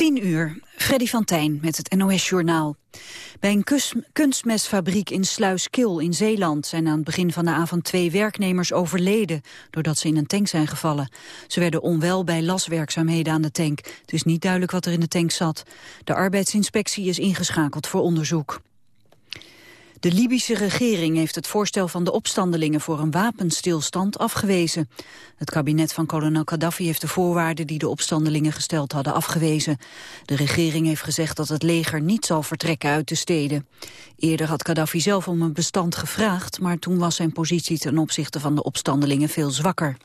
10 uur, Freddy van Tijn met het NOS-journaal. Bij een kunstmestfabriek in Sluiskil in Zeeland... zijn aan het begin van de avond twee werknemers overleden... doordat ze in een tank zijn gevallen. Ze werden onwel bij laswerkzaamheden aan de tank. Het is niet duidelijk wat er in de tank zat. De arbeidsinspectie is ingeschakeld voor onderzoek. De Libische regering heeft het voorstel van de opstandelingen voor een wapenstilstand afgewezen. Het kabinet van kolonel Gaddafi heeft de voorwaarden die de opstandelingen gesteld hadden afgewezen. De regering heeft gezegd dat het leger niet zal vertrekken uit de steden. Eerder had Gaddafi zelf om een bestand gevraagd, maar toen was zijn positie ten opzichte van de opstandelingen veel zwakker.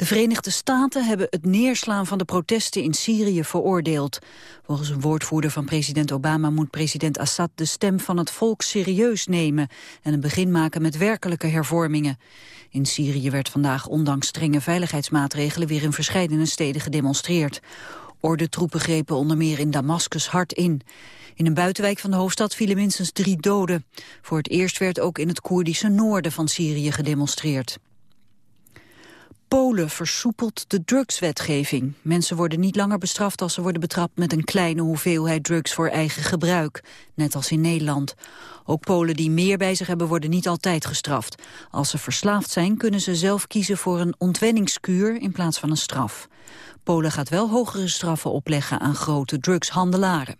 De Verenigde Staten hebben het neerslaan van de protesten in Syrië veroordeeld. Volgens een woordvoerder van president Obama moet president Assad de stem van het volk serieus nemen en een begin maken met werkelijke hervormingen. In Syrië werd vandaag ondanks strenge veiligheidsmaatregelen weer in verschillende steden gedemonstreerd. Ordentroepen grepen onder meer in Damascus hard in. In een buitenwijk van de hoofdstad vielen minstens drie doden. Voor het eerst werd ook in het Koerdische noorden van Syrië gedemonstreerd. Polen versoepelt de drugswetgeving. Mensen worden niet langer bestraft als ze worden betrapt met een kleine hoeveelheid drugs voor eigen gebruik, net als in Nederland. Ook Polen die meer bij zich hebben worden niet altijd gestraft. Als ze verslaafd zijn kunnen ze zelf kiezen voor een ontwenningskuur in plaats van een straf. Polen gaat wel hogere straffen opleggen aan grote drugshandelaren.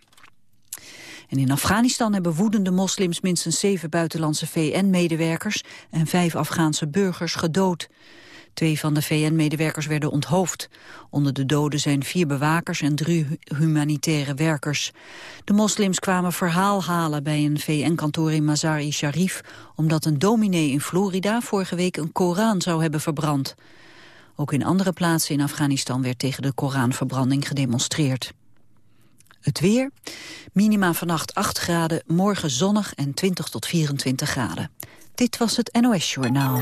En in Afghanistan hebben woedende moslims minstens zeven buitenlandse VN-medewerkers en vijf Afghaanse burgers gedood. Twee van de VN-medewerkers werden onthoofd. Onder de doden zijn vier bewakers en drie humanitaire werkers. De moslims kwamen verhaal halen bij een VN-kantoor in Mazar-i-Sharif... omdat een dominee in Florida vorige week een Koran zou hebben verbrand. Ook in andere plaatsen in Afghanistan werd tegen de Koranverbranding gedemonstreerd. Het weer. Minima vannacht 8 graden, morgen zonnig en 20 tot 24 graden. Dit was het NOS Journaal.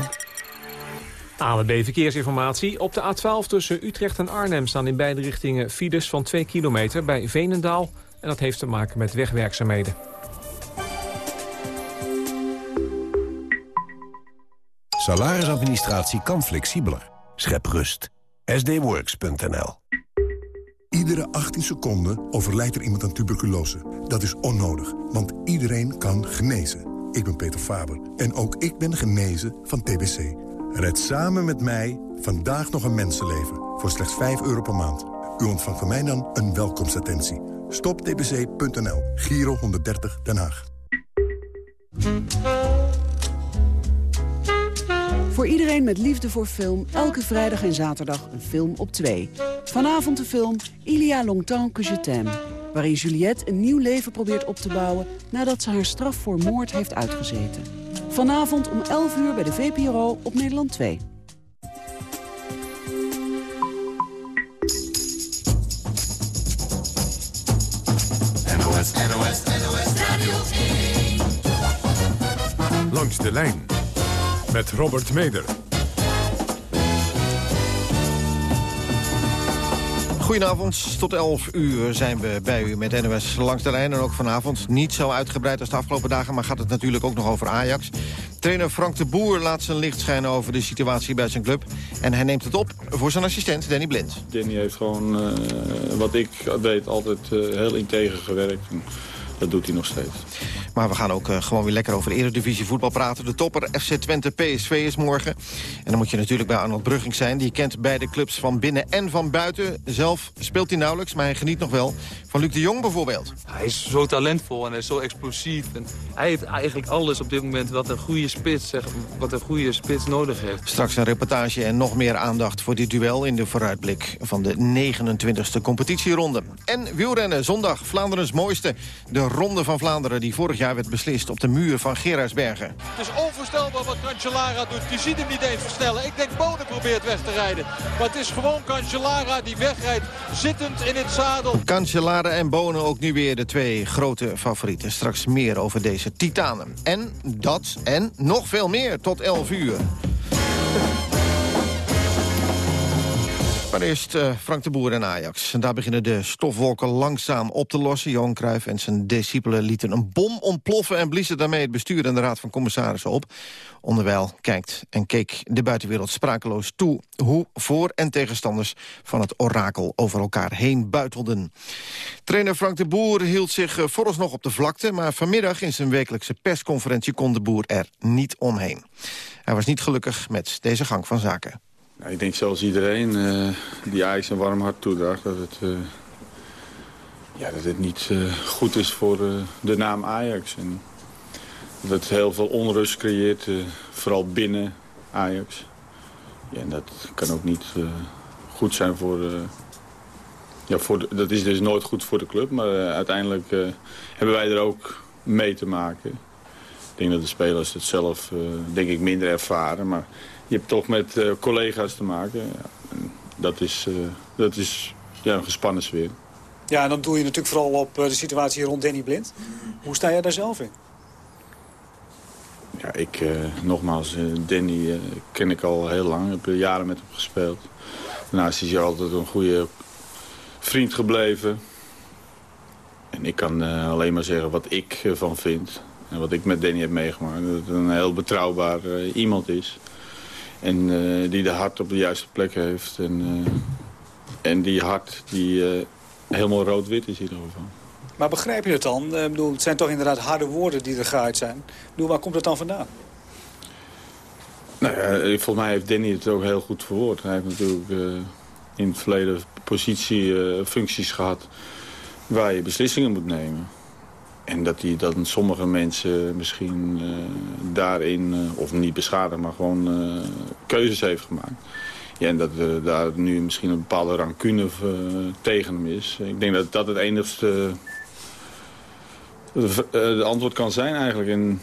ANWB Verkeersinformatie. Op de A12 tussen Utrecht en Arnhem staan in beide richtingen files van 2 kilometer bij Veenendaal. En dat heeft te maken met wegwerkzaamheden. Salarisadministratie kan flexibeler. Schep rust. sdworks.nl Iedere 18 seconden overlijdt er iemand aan tuberculose. Dat is onnodig, want iedereen kan genezen. Ik ben Peter Faber en ook ik ben genezen van TBC. Red samen met mij vandaag nog een mensenleven voor slechts 5 euro per maand. U ontvangt van mij dan een welkomstattentie. Stoptbc.nl, Giro 130 Den Haag. Voor iedereen met liefde voor film, elke vrijdag en zaterdag een film op twee. Vanavond de film Ilia Longtemps que je waarin Juliette een nieuw leven probeert op te bouwen... nadat ze haar straf voor moord heeft uitgezeten. Vanavond om 11 uur bij de VPRO op Nederland 2. NOS, NOS, NOS Radio 1. Langs de lijn met Robert Meder. Goedenavond, tot 11 uur zijn we bij u met NOS langs de lijn. En ook vanavond niet zo uitgebreid als de afgelopen dagen... maar gaat het natuurlijk ook nog over Ajax. Trainer Frank de Boer laat zijn licht schijnen over de situatie bij zijn club. En hij neemt het op voor zijn assistent Danny Blind. Danny heeft gewoon, uh, wat ik weet, altijd uh, heel integer gewerkt. Dat doet hij nog steeds. Maar we gaan ook uh, gewoon weer lekker over de Eredivisie voetbal praten. De topper FC Twente PSV is morgen. En dan moet je natuurlijk bij Arnold Brugging zijn. Die kent beide clubs van binnen en van buiten. Zelf speelt hij nauwelijks, maar hij geniet nog wel. Van Luc de Jong bijvoorbeeld. Hij is zo talentvol en hij is zo explosief. En hij heeft eigenlijk alles op dit moment wat een goede spits, zeg, wat een goede spits nodig heeft. Straks een reportage en nog meer aandacht voor dit duel... in de vooruitblik van de 29e competitieronde. En wielrennen zondag, Vlaanderens mooiste. De Ronde van Vlaanderen die vorig jaar werd beslist op de muur van Gerardsbergen. Het is onvoorstelbaar wat Cancellara doet. Je ziet hem niet eens versnellen. Ik denk Bonen probeert weg te rijden. Maar het is gewoon Cancellara die wegrijdt zittend in het zadel. Cancellara en Bonen ook nu weer de twee grote favorieten. Straks meer over deze titanen. En dat en nog veel meer tot 11 uur. Maar eerst uh, Frank de Boer en Ajax. En daar beginnen de stofwolken langzaam op te lossen. Johan Cruijff en zijn discipelen lieten een bom ontploffen... en bliezen daarmee het bestuur en de raad van commissarissen op. Onderwijl kijkt en keek de buitenwereld sprakeloos toe... hoe voor- en tegenstanders van het orakel over elkaar heen buitelden. Trainer Frank de Boer hield zich uh, vooralsnog op de vlakte... maar vanmiddag in zijn wekelijkse persconferentie kon de Boer er niet omheen. Hij was niet gelukkig met deze gang van zaken. Nou, ik denk zoals iedereen uh, die Ajax een warm hart toedraagt... dat het, uh, ja, dat het niet uh, goed is voor de naam Ajax. En dat het heel veel onrust creëert, vooral binnen Ajax. Ja, en dat kan ook niet goed zijn voor... ja, voor dat is dus nooit goed voor de club, maar uiteindelijk hebben wij er ook mee te maken. Ik denk dat de spelers het zelf denk ik minder ervaren, maar je hebt toch met uh, collega's te maken. Ja, dat is, uh, dat is ja, een gespannen sfeer. Ja, en dan doe je natuurlijk vooral op de situatie rond Danny Blind. Hoe sta jij daar zelf in? Ja, ik, nogmaals, Danny ken ik al heel lang. Ik heb jaren met hem gespeeld. Daarnaast is hij altijd een goede vriend gebleven. En ik kan alleen maar zeggen wat ik ervan vind. En wat ik met Danny heb meegemaakt. Dat het een heel betrouwbaar iemand is. En uh, die de hart op de juiste plek heeft. En, uh, en die hart die helemaal rood-wit is in ieder geval. Maar begrijp je het dan? Ik bedoel, het zijn toch inderdaad harde woorden die er geuit zijn. Ik bedoel, waar komt het dan vandaan? Nou ja, volgens mij heeft Danny het ook heel goed verwoord. Hij heeft natuurlijk in het verleden positie, functies gehad waar je beslissingen moet nemen. En dat hij dan sommige mensen misschien uh, daarin, uh, of niet beschadigd, maar gewoon uh, keuzes heeft gemaakt. Ja, en dat daar nu misschien een bepaalde rancune tegen hem is. Ik denk dat dat het enigste de antwoord kan zijn eigenlijk. En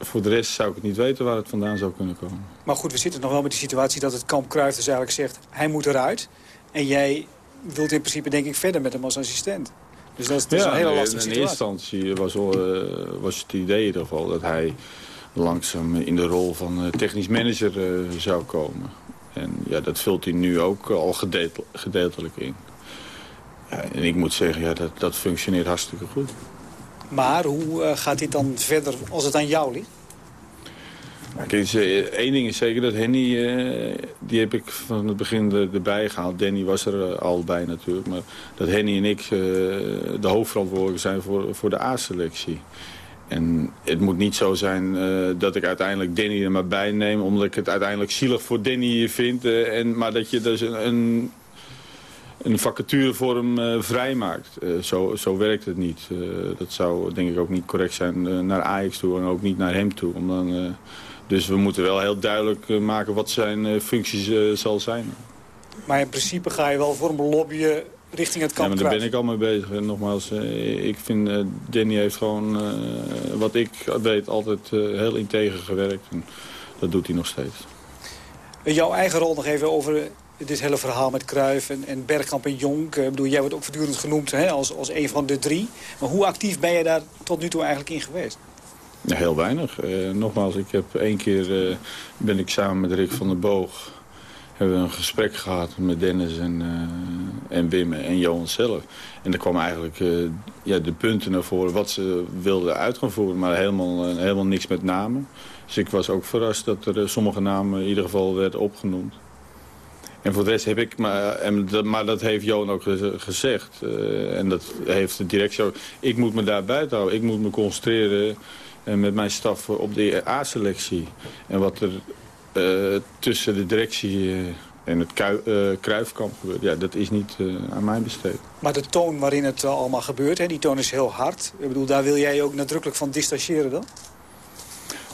voor de rest zou ik het niet weten waar het vandaan zou kunnen komen. Maar goed, we zitten nog wel met die situatie dat het kamp Kruijff dus eigenlijk zegt... hij moet eruit. En jij wilt in principe denk ik verder met hem als assistent. Dus dat is, dat is ja, een hele lastige in, situatie. In eerste instantie was, uh, was het idee in ieder geval dat hij langzaam in de rol van uh, technisch manager uh, zou komen. En ja, dat vult hij nu ook al gedeelt, gedeeltelijk in. Ja, en ik moet zeggen, ja, dat, dat functioneert hartstikke goed. Maar hoe gaat dit dan verder als het aan jou ligt? Één ding is zeker dat Henny, uh, die heb ik van het begin er, erbij gehaald. Danny was er uh, al bij natuurlijk. Maar dat Henny en ik uh, de hoofdverantwoordelijke zijn voor, voor de A-selectie. En het moet niet zo zijn dat ik uiteindelijk Danny er maar bij neem... omdat ik het uiteindelijk zielig voor Danny vind. en, maar dat je dus een, een, een vacature voor hem vrijmaakt. zo, zo werkt het niet. dat zou denk ik ook niet correct zijn naar Ajax toe en ook niet naar hem toe. Om dan... Dus we moeten wel heel duidelijk maken wat zijn functies zal zijn. Maar in principe ga je wel voor hem lobbyen richting het kamp Ja, maar daar ben ik al mee bezig. En nogmaals, ik vind Danny heeft gewoon, wat ik weet, altijd heel integer gewerkt. En dat doet hij nog steeds. Jouw eigen rol nog even over dit hele verhaal met Cruijff en, en Bergkamp en Jonk. Ik bedoel, jij wordt ook voortdurend genoemd hè, als, als een van de drie. Maar hoe actief ben jij daar tot nu toe eigenlijk in geweest? Heel weinig. Uh, nogmaals, ik heb één keer uh, ben ik samen met Rick van der Boog... hebben we een gesprek gehad met Dennis en, uh, en Wim en Johan zelf. En er kwamen eigenlijk ja, de punten naar voren wat ze wilden uit gaan voeren... maar helemaal, helemaal niks met namen. Dus ik was ook verrast dat er sommige namen in ieder geval werden opgenoemd. En voor de rest heb ik, maar, en maar dat heeft Johan ook gezegd. en dat heeft de ook. Ik moet me daar buiten houden. Ik moet me concentreren en met mijn staf op de A-selectie. En wat er uh, tussen de directie uh, en het uh, Kruifkamp gebeurt, ja, dat is niet aan mij besteed. Maar de toon waarin het allemaal gebeurt, hè, die toon is heel hard. Ik bedoel, daar wil jij je ook nadrukkelijk van distancieren dan?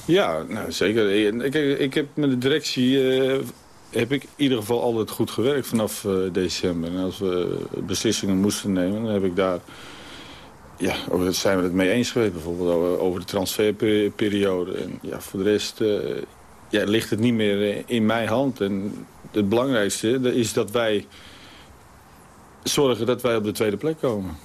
Ja, nou, zeker. Ik, ik heb met de directie heb ik in ieder geval altijd goed gewerkt vanaf december. En als we beslissingen moesten nemen, dan heb ik daar ja, daar zijn we het mee eens geweest. Bijvoorbeeld over de transferperiode. En ja, voor de rest uh, ja, ligt het niet meer in mijn hand. En het belangrijkste is dat wij zorgen dat wij op de tweede plek komen.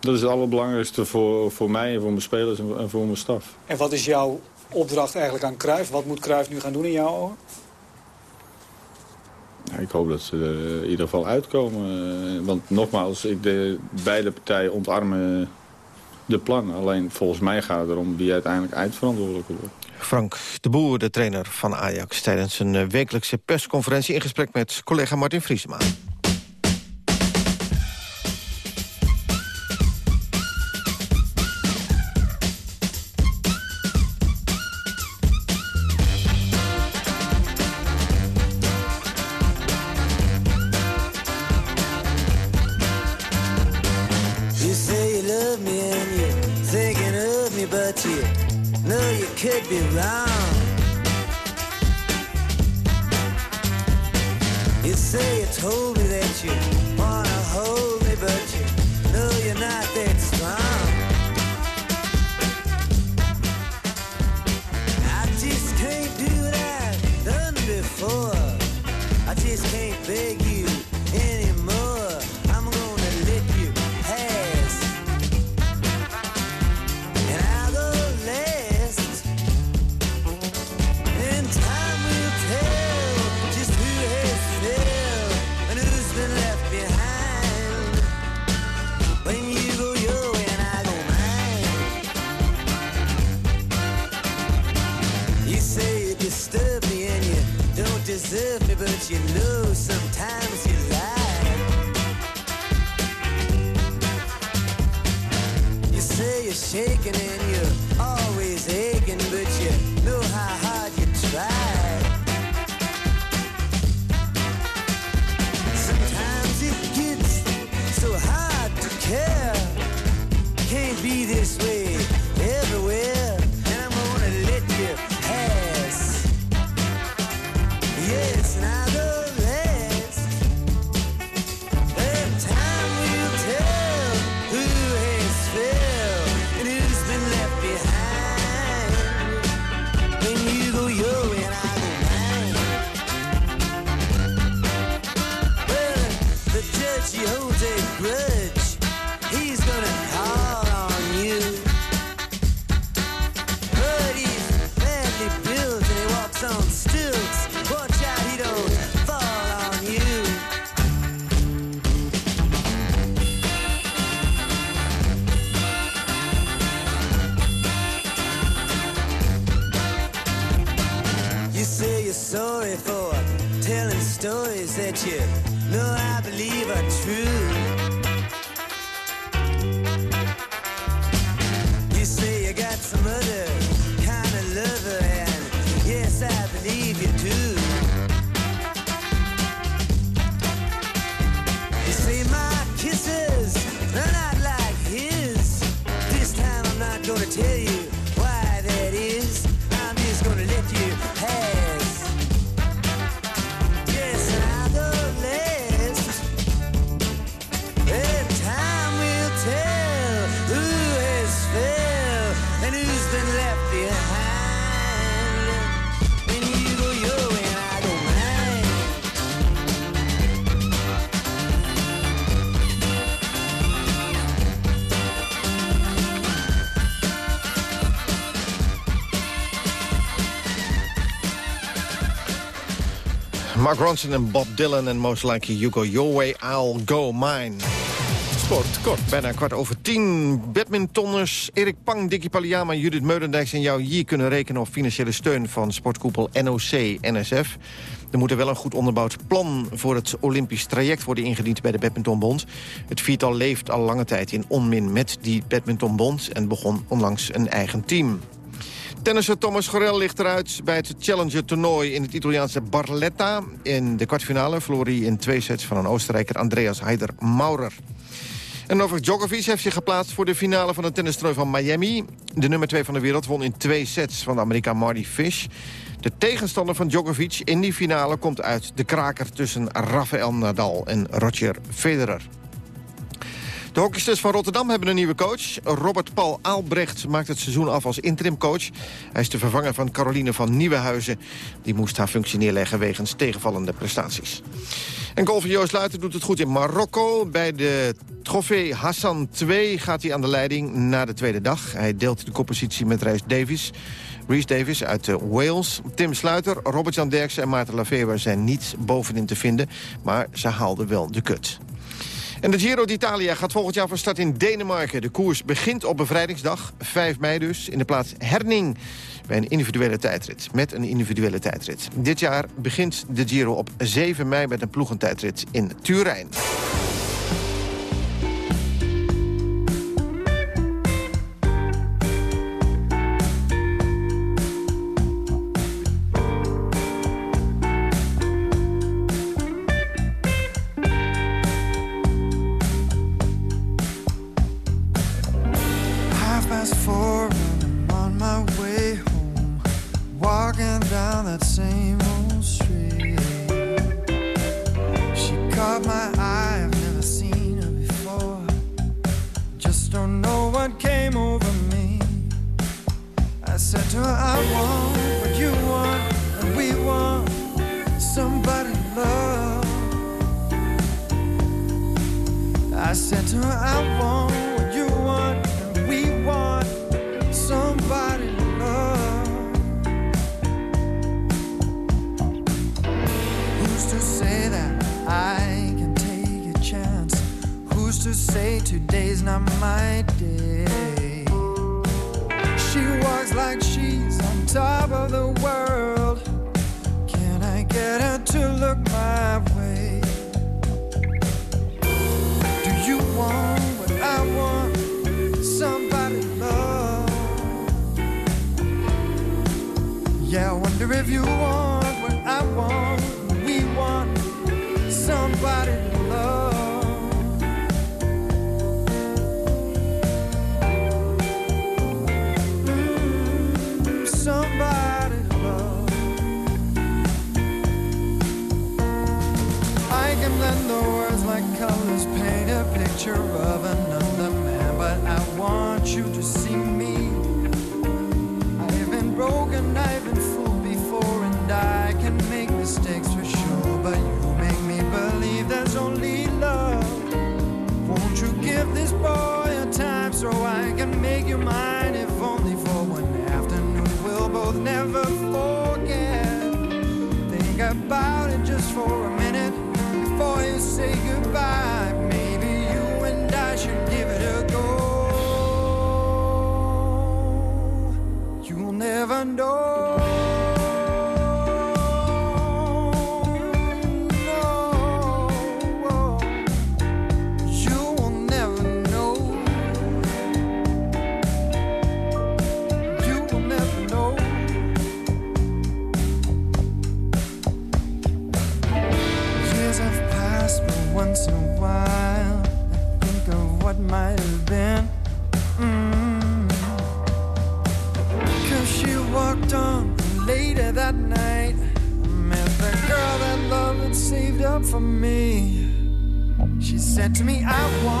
Dat is het allerbelangrijkste voor, voor mij en voor mijn spelers en voor mijn staf. En wat is jouw opdracht eigenlijk aan Cruijff? Wat moet Cruijff nu gaan doen in jouw ogen? Ik hoop dat ze er in ieder geval uitkomen. Eh, Want nogmaals, ik de, beide partijen omarmen de plannen. Alleen volgens mij gaat het erom wie uiteindelijk eindverantwoordelijk wordt. Frank de Boer, de trainer van Ajax... tijdens een eh, wekelijkse persconferentie in gesprek met collega Martin Vriesema. You're shaking Mark Ronson en Bob Dylan en Most Likely You Go Your Way, I'll Go Mine. Kort. Bijna kwart over tien. Badmintonners Erik Pang, Dickie Palliama, Judith Meudendijks en jou hier kunnen rekenen op financiële steun van sportkoepel NOC-NSF. Er moet er wel een goed onderbouwd plan voor het Olympisch traject worden ingediend bij de Badmintonbond. Het viertal leeft al lange tijd in onmin met die Badmintonbond en begon onlangs een eigen team. Tennisser Thomas Gorel ligt eruit bij het Challenger-toernooi in het Italiaanse Barletta. In de kwartfinale verloor hij in twee sets van een Oostenrijker Andreas Heider-Maurer. En Novak Djokovic heeft zich geplaatst voor de finale van het tennistoernooi van Miami. De nummer 2 van de wereld won in twee sets van de Amerikaan Marty Fish. De tegenstander van Djokovic in die finale komt uit de kraker tussen Rafael Nadal en Roger Federer. De hockeysters van Rotterdam hebben een nieuwe coach. Robert Paul Aalbrecht maakt het seizoen af als interimcoach. Hij is de vervanger van Caroline van Nieuwenhuizen. Die moest haar functie neerleggen wegens tegenvallende prestaties. En golfer Joost Luiten doet het goed in Marokko. Bij de trofee Hassan 2 gaat hij aan de leiding na de tweede dag. Hij deelt de koppositie met Reis Davies. Reese Davis uit eh, Wales. Tim Sluiter, Robert-Jan Derksen en Maarten Laveva zijn niet bovenin te vinden. Maar ze haalden wel de kut. En de Giro d'Italia gaat volgend jaar van start in Denemarken. De koers begint op bevrijdingsdag, 5 mei dus, in de plaats Herning. Bij een individuele tijdrit, met een individuele tijdrit. Dit jaar begint de Giro op 7 mei met een ploegentijdrit in Turijn. window for me. She said to me, I want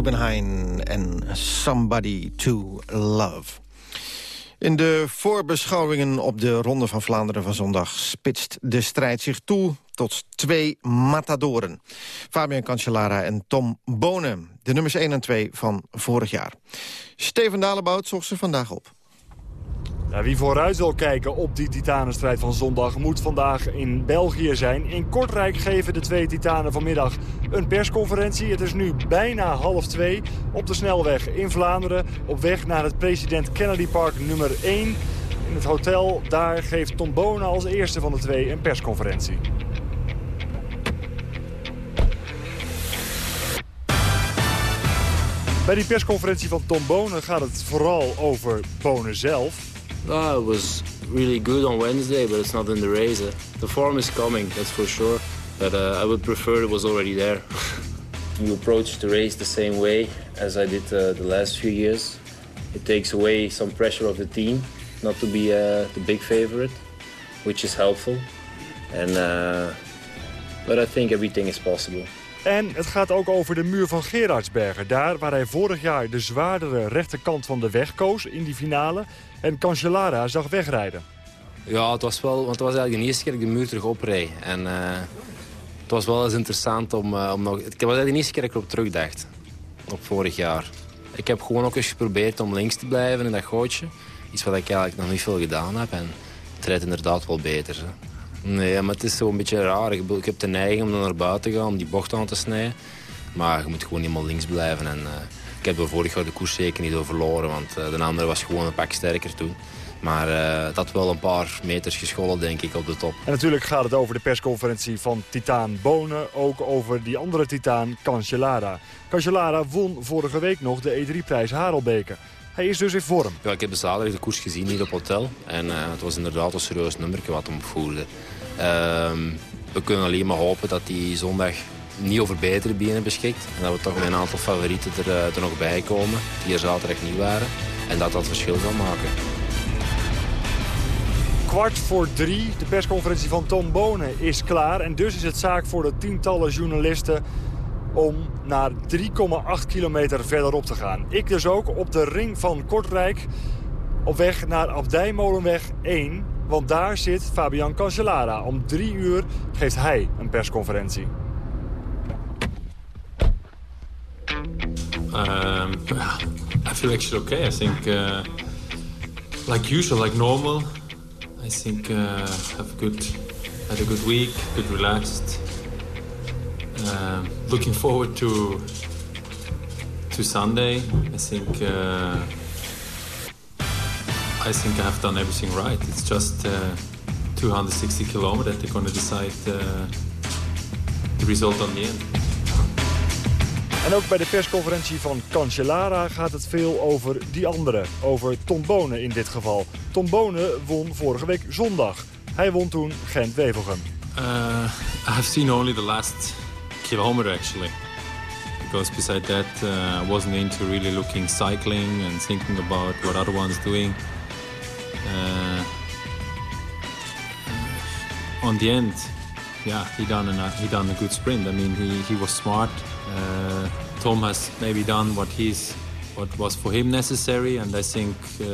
love. Ruben Heijn en Somebody to Love. In de voorbeschouwingen op de Ronde van Vlaanderen van zondag... spitst de strijd zich toe tot twee matadoren. Fabian Cancellara en Tom Bonen, de nummers 1 en 2 van vorig jaar. Steven Dalebout zocht ze vandaag op. Ja, wie vooruit wil kijken op die titanenstrijd van zondag moet vandaag in België zijn. In Kortrijk geven de twee titanen vanmiddag een persconferentie. Het is nu bijna half twee op de snelweg in Vlaanderen. Op weg naar het President Kennedy Park nummer 1. In het hotel, daar geeft Tom Bonen als eerste van de twee een persconferentie. Bij die persconferentie van Tom Bonen gaat het vooral over Bonen zelf. Oh, it was really good on Wednesday, but it's not in the race. eh. The form is coming, that's for sure. but uh, I would prefer it was already there. you approach the race the same way as I did uh, the last few years. It takes away some pressure of the team not to be uh, the big favorite, which is helpful. And uh, but I think everything is possible. En het gaat ook over de muur van Gerardsbergen. Daar waar hij vorig jaar de zwaardere rechterkant van de weg koos in die finale. En Cancellara zag wegrijden. Ja, het was wel, want het was eigenlijk de eerste keer dat ik de muur terug opreed. En uh, het was wel eens interessant om, uh, om nog... Het was eigenlijk de eerste keer dat ik erop terugdacht. Op vorig jaar. Ik heb gewoon ook eens geprobeerd om links te blijven in dat gootje. Iets wat ik eigenlijk nog niet veel gedaan heb. En het rijdt inderdaad wel beter. Nee, maar het is zo een beetje raar. Ik, heb de neiging om dan naar buiten te gaan, om die bocht aan te snijden. Maar je moet gewoon helemaal links blijven. En, uh, ik heb er vorig jaar de koers zeker niet door verloren, want uh, de andere was gewoon een pak sterker toen. Maar uh, het had wel een paar meters geschollen, denk ik, op de top. En natuurlijk gaat het over de persconferentie van Titaan Bonen. Ook over die andere Titaan, Cancellara. Cancellara won vorige week nog de E3-prijs Harelbeke. Hij is dus in vorm. Ja, ik heb de zaterdag de koers gezien hier op hotel. En uh, het was inderdaad een serieus nummer wat hem voerde. Uh, we kunnen alleen maar hopen dat hij zondag niet over betere benen beschikt. En dat we toch een aantal favorieten er, uh, er nog bij komen. Die er zaterdag niet waren. En dat dat verschil zal maken. Kwart voor drie. De persconferentie van Tom Bonen is klaar. En dus is het zaak voor de tientallen journalisten om naar 3,8 kilometer verderop te gaan. Ik dus ook op de ring van Kortrijk op weg naar Abdijmolenweg 1. Want daar zit Fabian Cancellara. Om drie uur geeft hij een persconferentie. Um, I feel actually okay. I think, uh, like usual, like normal. I think uh, have a good, had a good week, good relaxed. Uh, looking forward to to Sunday. I think uh, I think I have done everything right. It's just uh, 260 kilometers. They're going to decide uh, the result on the end. En ook bij de persconferentie van Cancellara gaat het veel over die andere. Over Tom Bonen in dit geval. Tom Bonen won vorige week zondag. Hij won toen Gent-Wevelgem. Uh, I seen only the last kilometer actually. Because beside that uh, I wasn't into really looking cycling and thinking about what other ones doing. Uh, on the end, yeah, he done a he done a good sprint. I mean, he, he was smart. Uh, Tom has maybe done what he's what was for him necessary, and I think uh,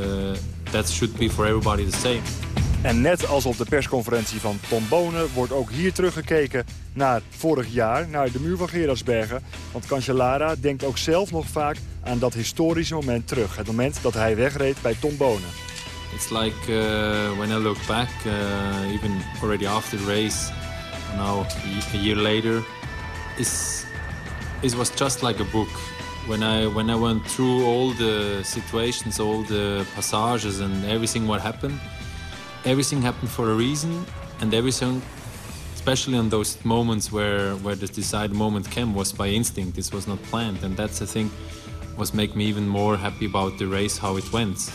that should be for everybody the same. En net als op de persconferentie van Tom Bonen wordt ook hier teruggekeken naar vorig jaar, naar de muur van Gerardsbergen. Want Cancellara denkt ook zelf nog vaak aan dat historische moment terug. Het moment dat hij wegreed bij Tom Bonen. It's like uh, when I look back, uh, even already after the race, now a year later, it's, it was just like a book. When I when I went through all the situations, all the passages, and everything what happened, everything happened for a reason, and everything, especially on those moments where where the decided moment came, was by instinct. This was not planned, and that's I think was make me even more happy about the race, how it went.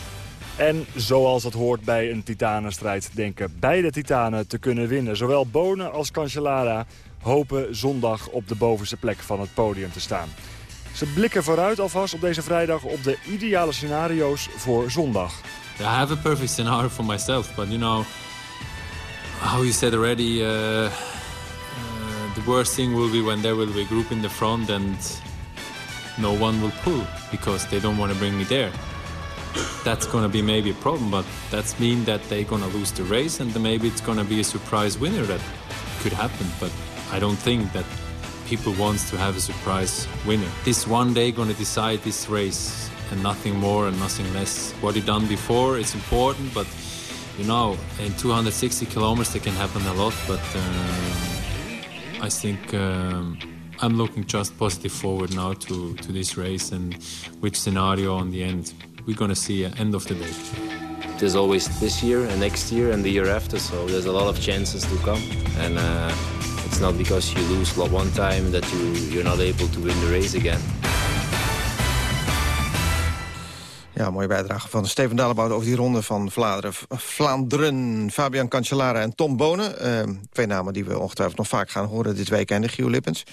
En zoals het hoort bij een titanenstrijd denken beide titanen te kunnen winnen. Zowel Bonen als Cancellara hopen zondag op de bovenste plek van het podium te staan. Ze blikken vooruit alvast op deze vrijdag op de ideale scenario's voor zondag. I have a perfect scenario for myself, but you know, how you said already, uh, uh, the worst thing will be when there will be a group in the front and no one will pull because they don't want to bring me there. That's to be maybe a problem, but that's mean that they're to lose the race and maybe it's to be a surprise winner that could happen. But I don't think that people wants to have a surprise winner. This one day going to decide this race and nothing more and nothing less. What you done before is important, but you know, in 260 kilometers there can happen a lot. But uh, I think um, I'm looking just positive forward now to, to this race and which scenario on the end we're going to see at end of the day. There's always this year and next year and the year after, so there's a lot of chances to come. And uh, it's not because you lose one time that you, you're not able to win the race again. Ja, mooie bijdrage van Steven Dalebout over die ronde van Vlaanderen. Vlaanderen, Fabian Cancellara en Tom Bonen. Eh, twee namen die we ongetwijfeld nog vaak gaan horen dit weekend. Gio Lippens.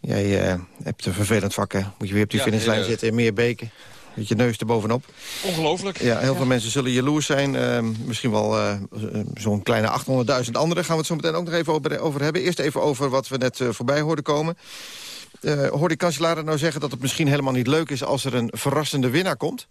Jij uh, hebt een vervelend vak, hè? Moet je weer op die Ja, finishlijn zitten in meer beken. Met je neus erbovenop. Ongelooflijk. Ja, heel veel mensen zullen jaloers zijn. Eh, misschien wel eh, zo'n kleine 800.000 anderen. Gaan we het zo meteen ook nog even over, over hebben. Eerst even over wat we net eh, voorbij hoorden komen. Eh hoorde ik Cancellara nou zeggen dat het misschien helemaal niet leuk is... als er een verrassende winnaar komt?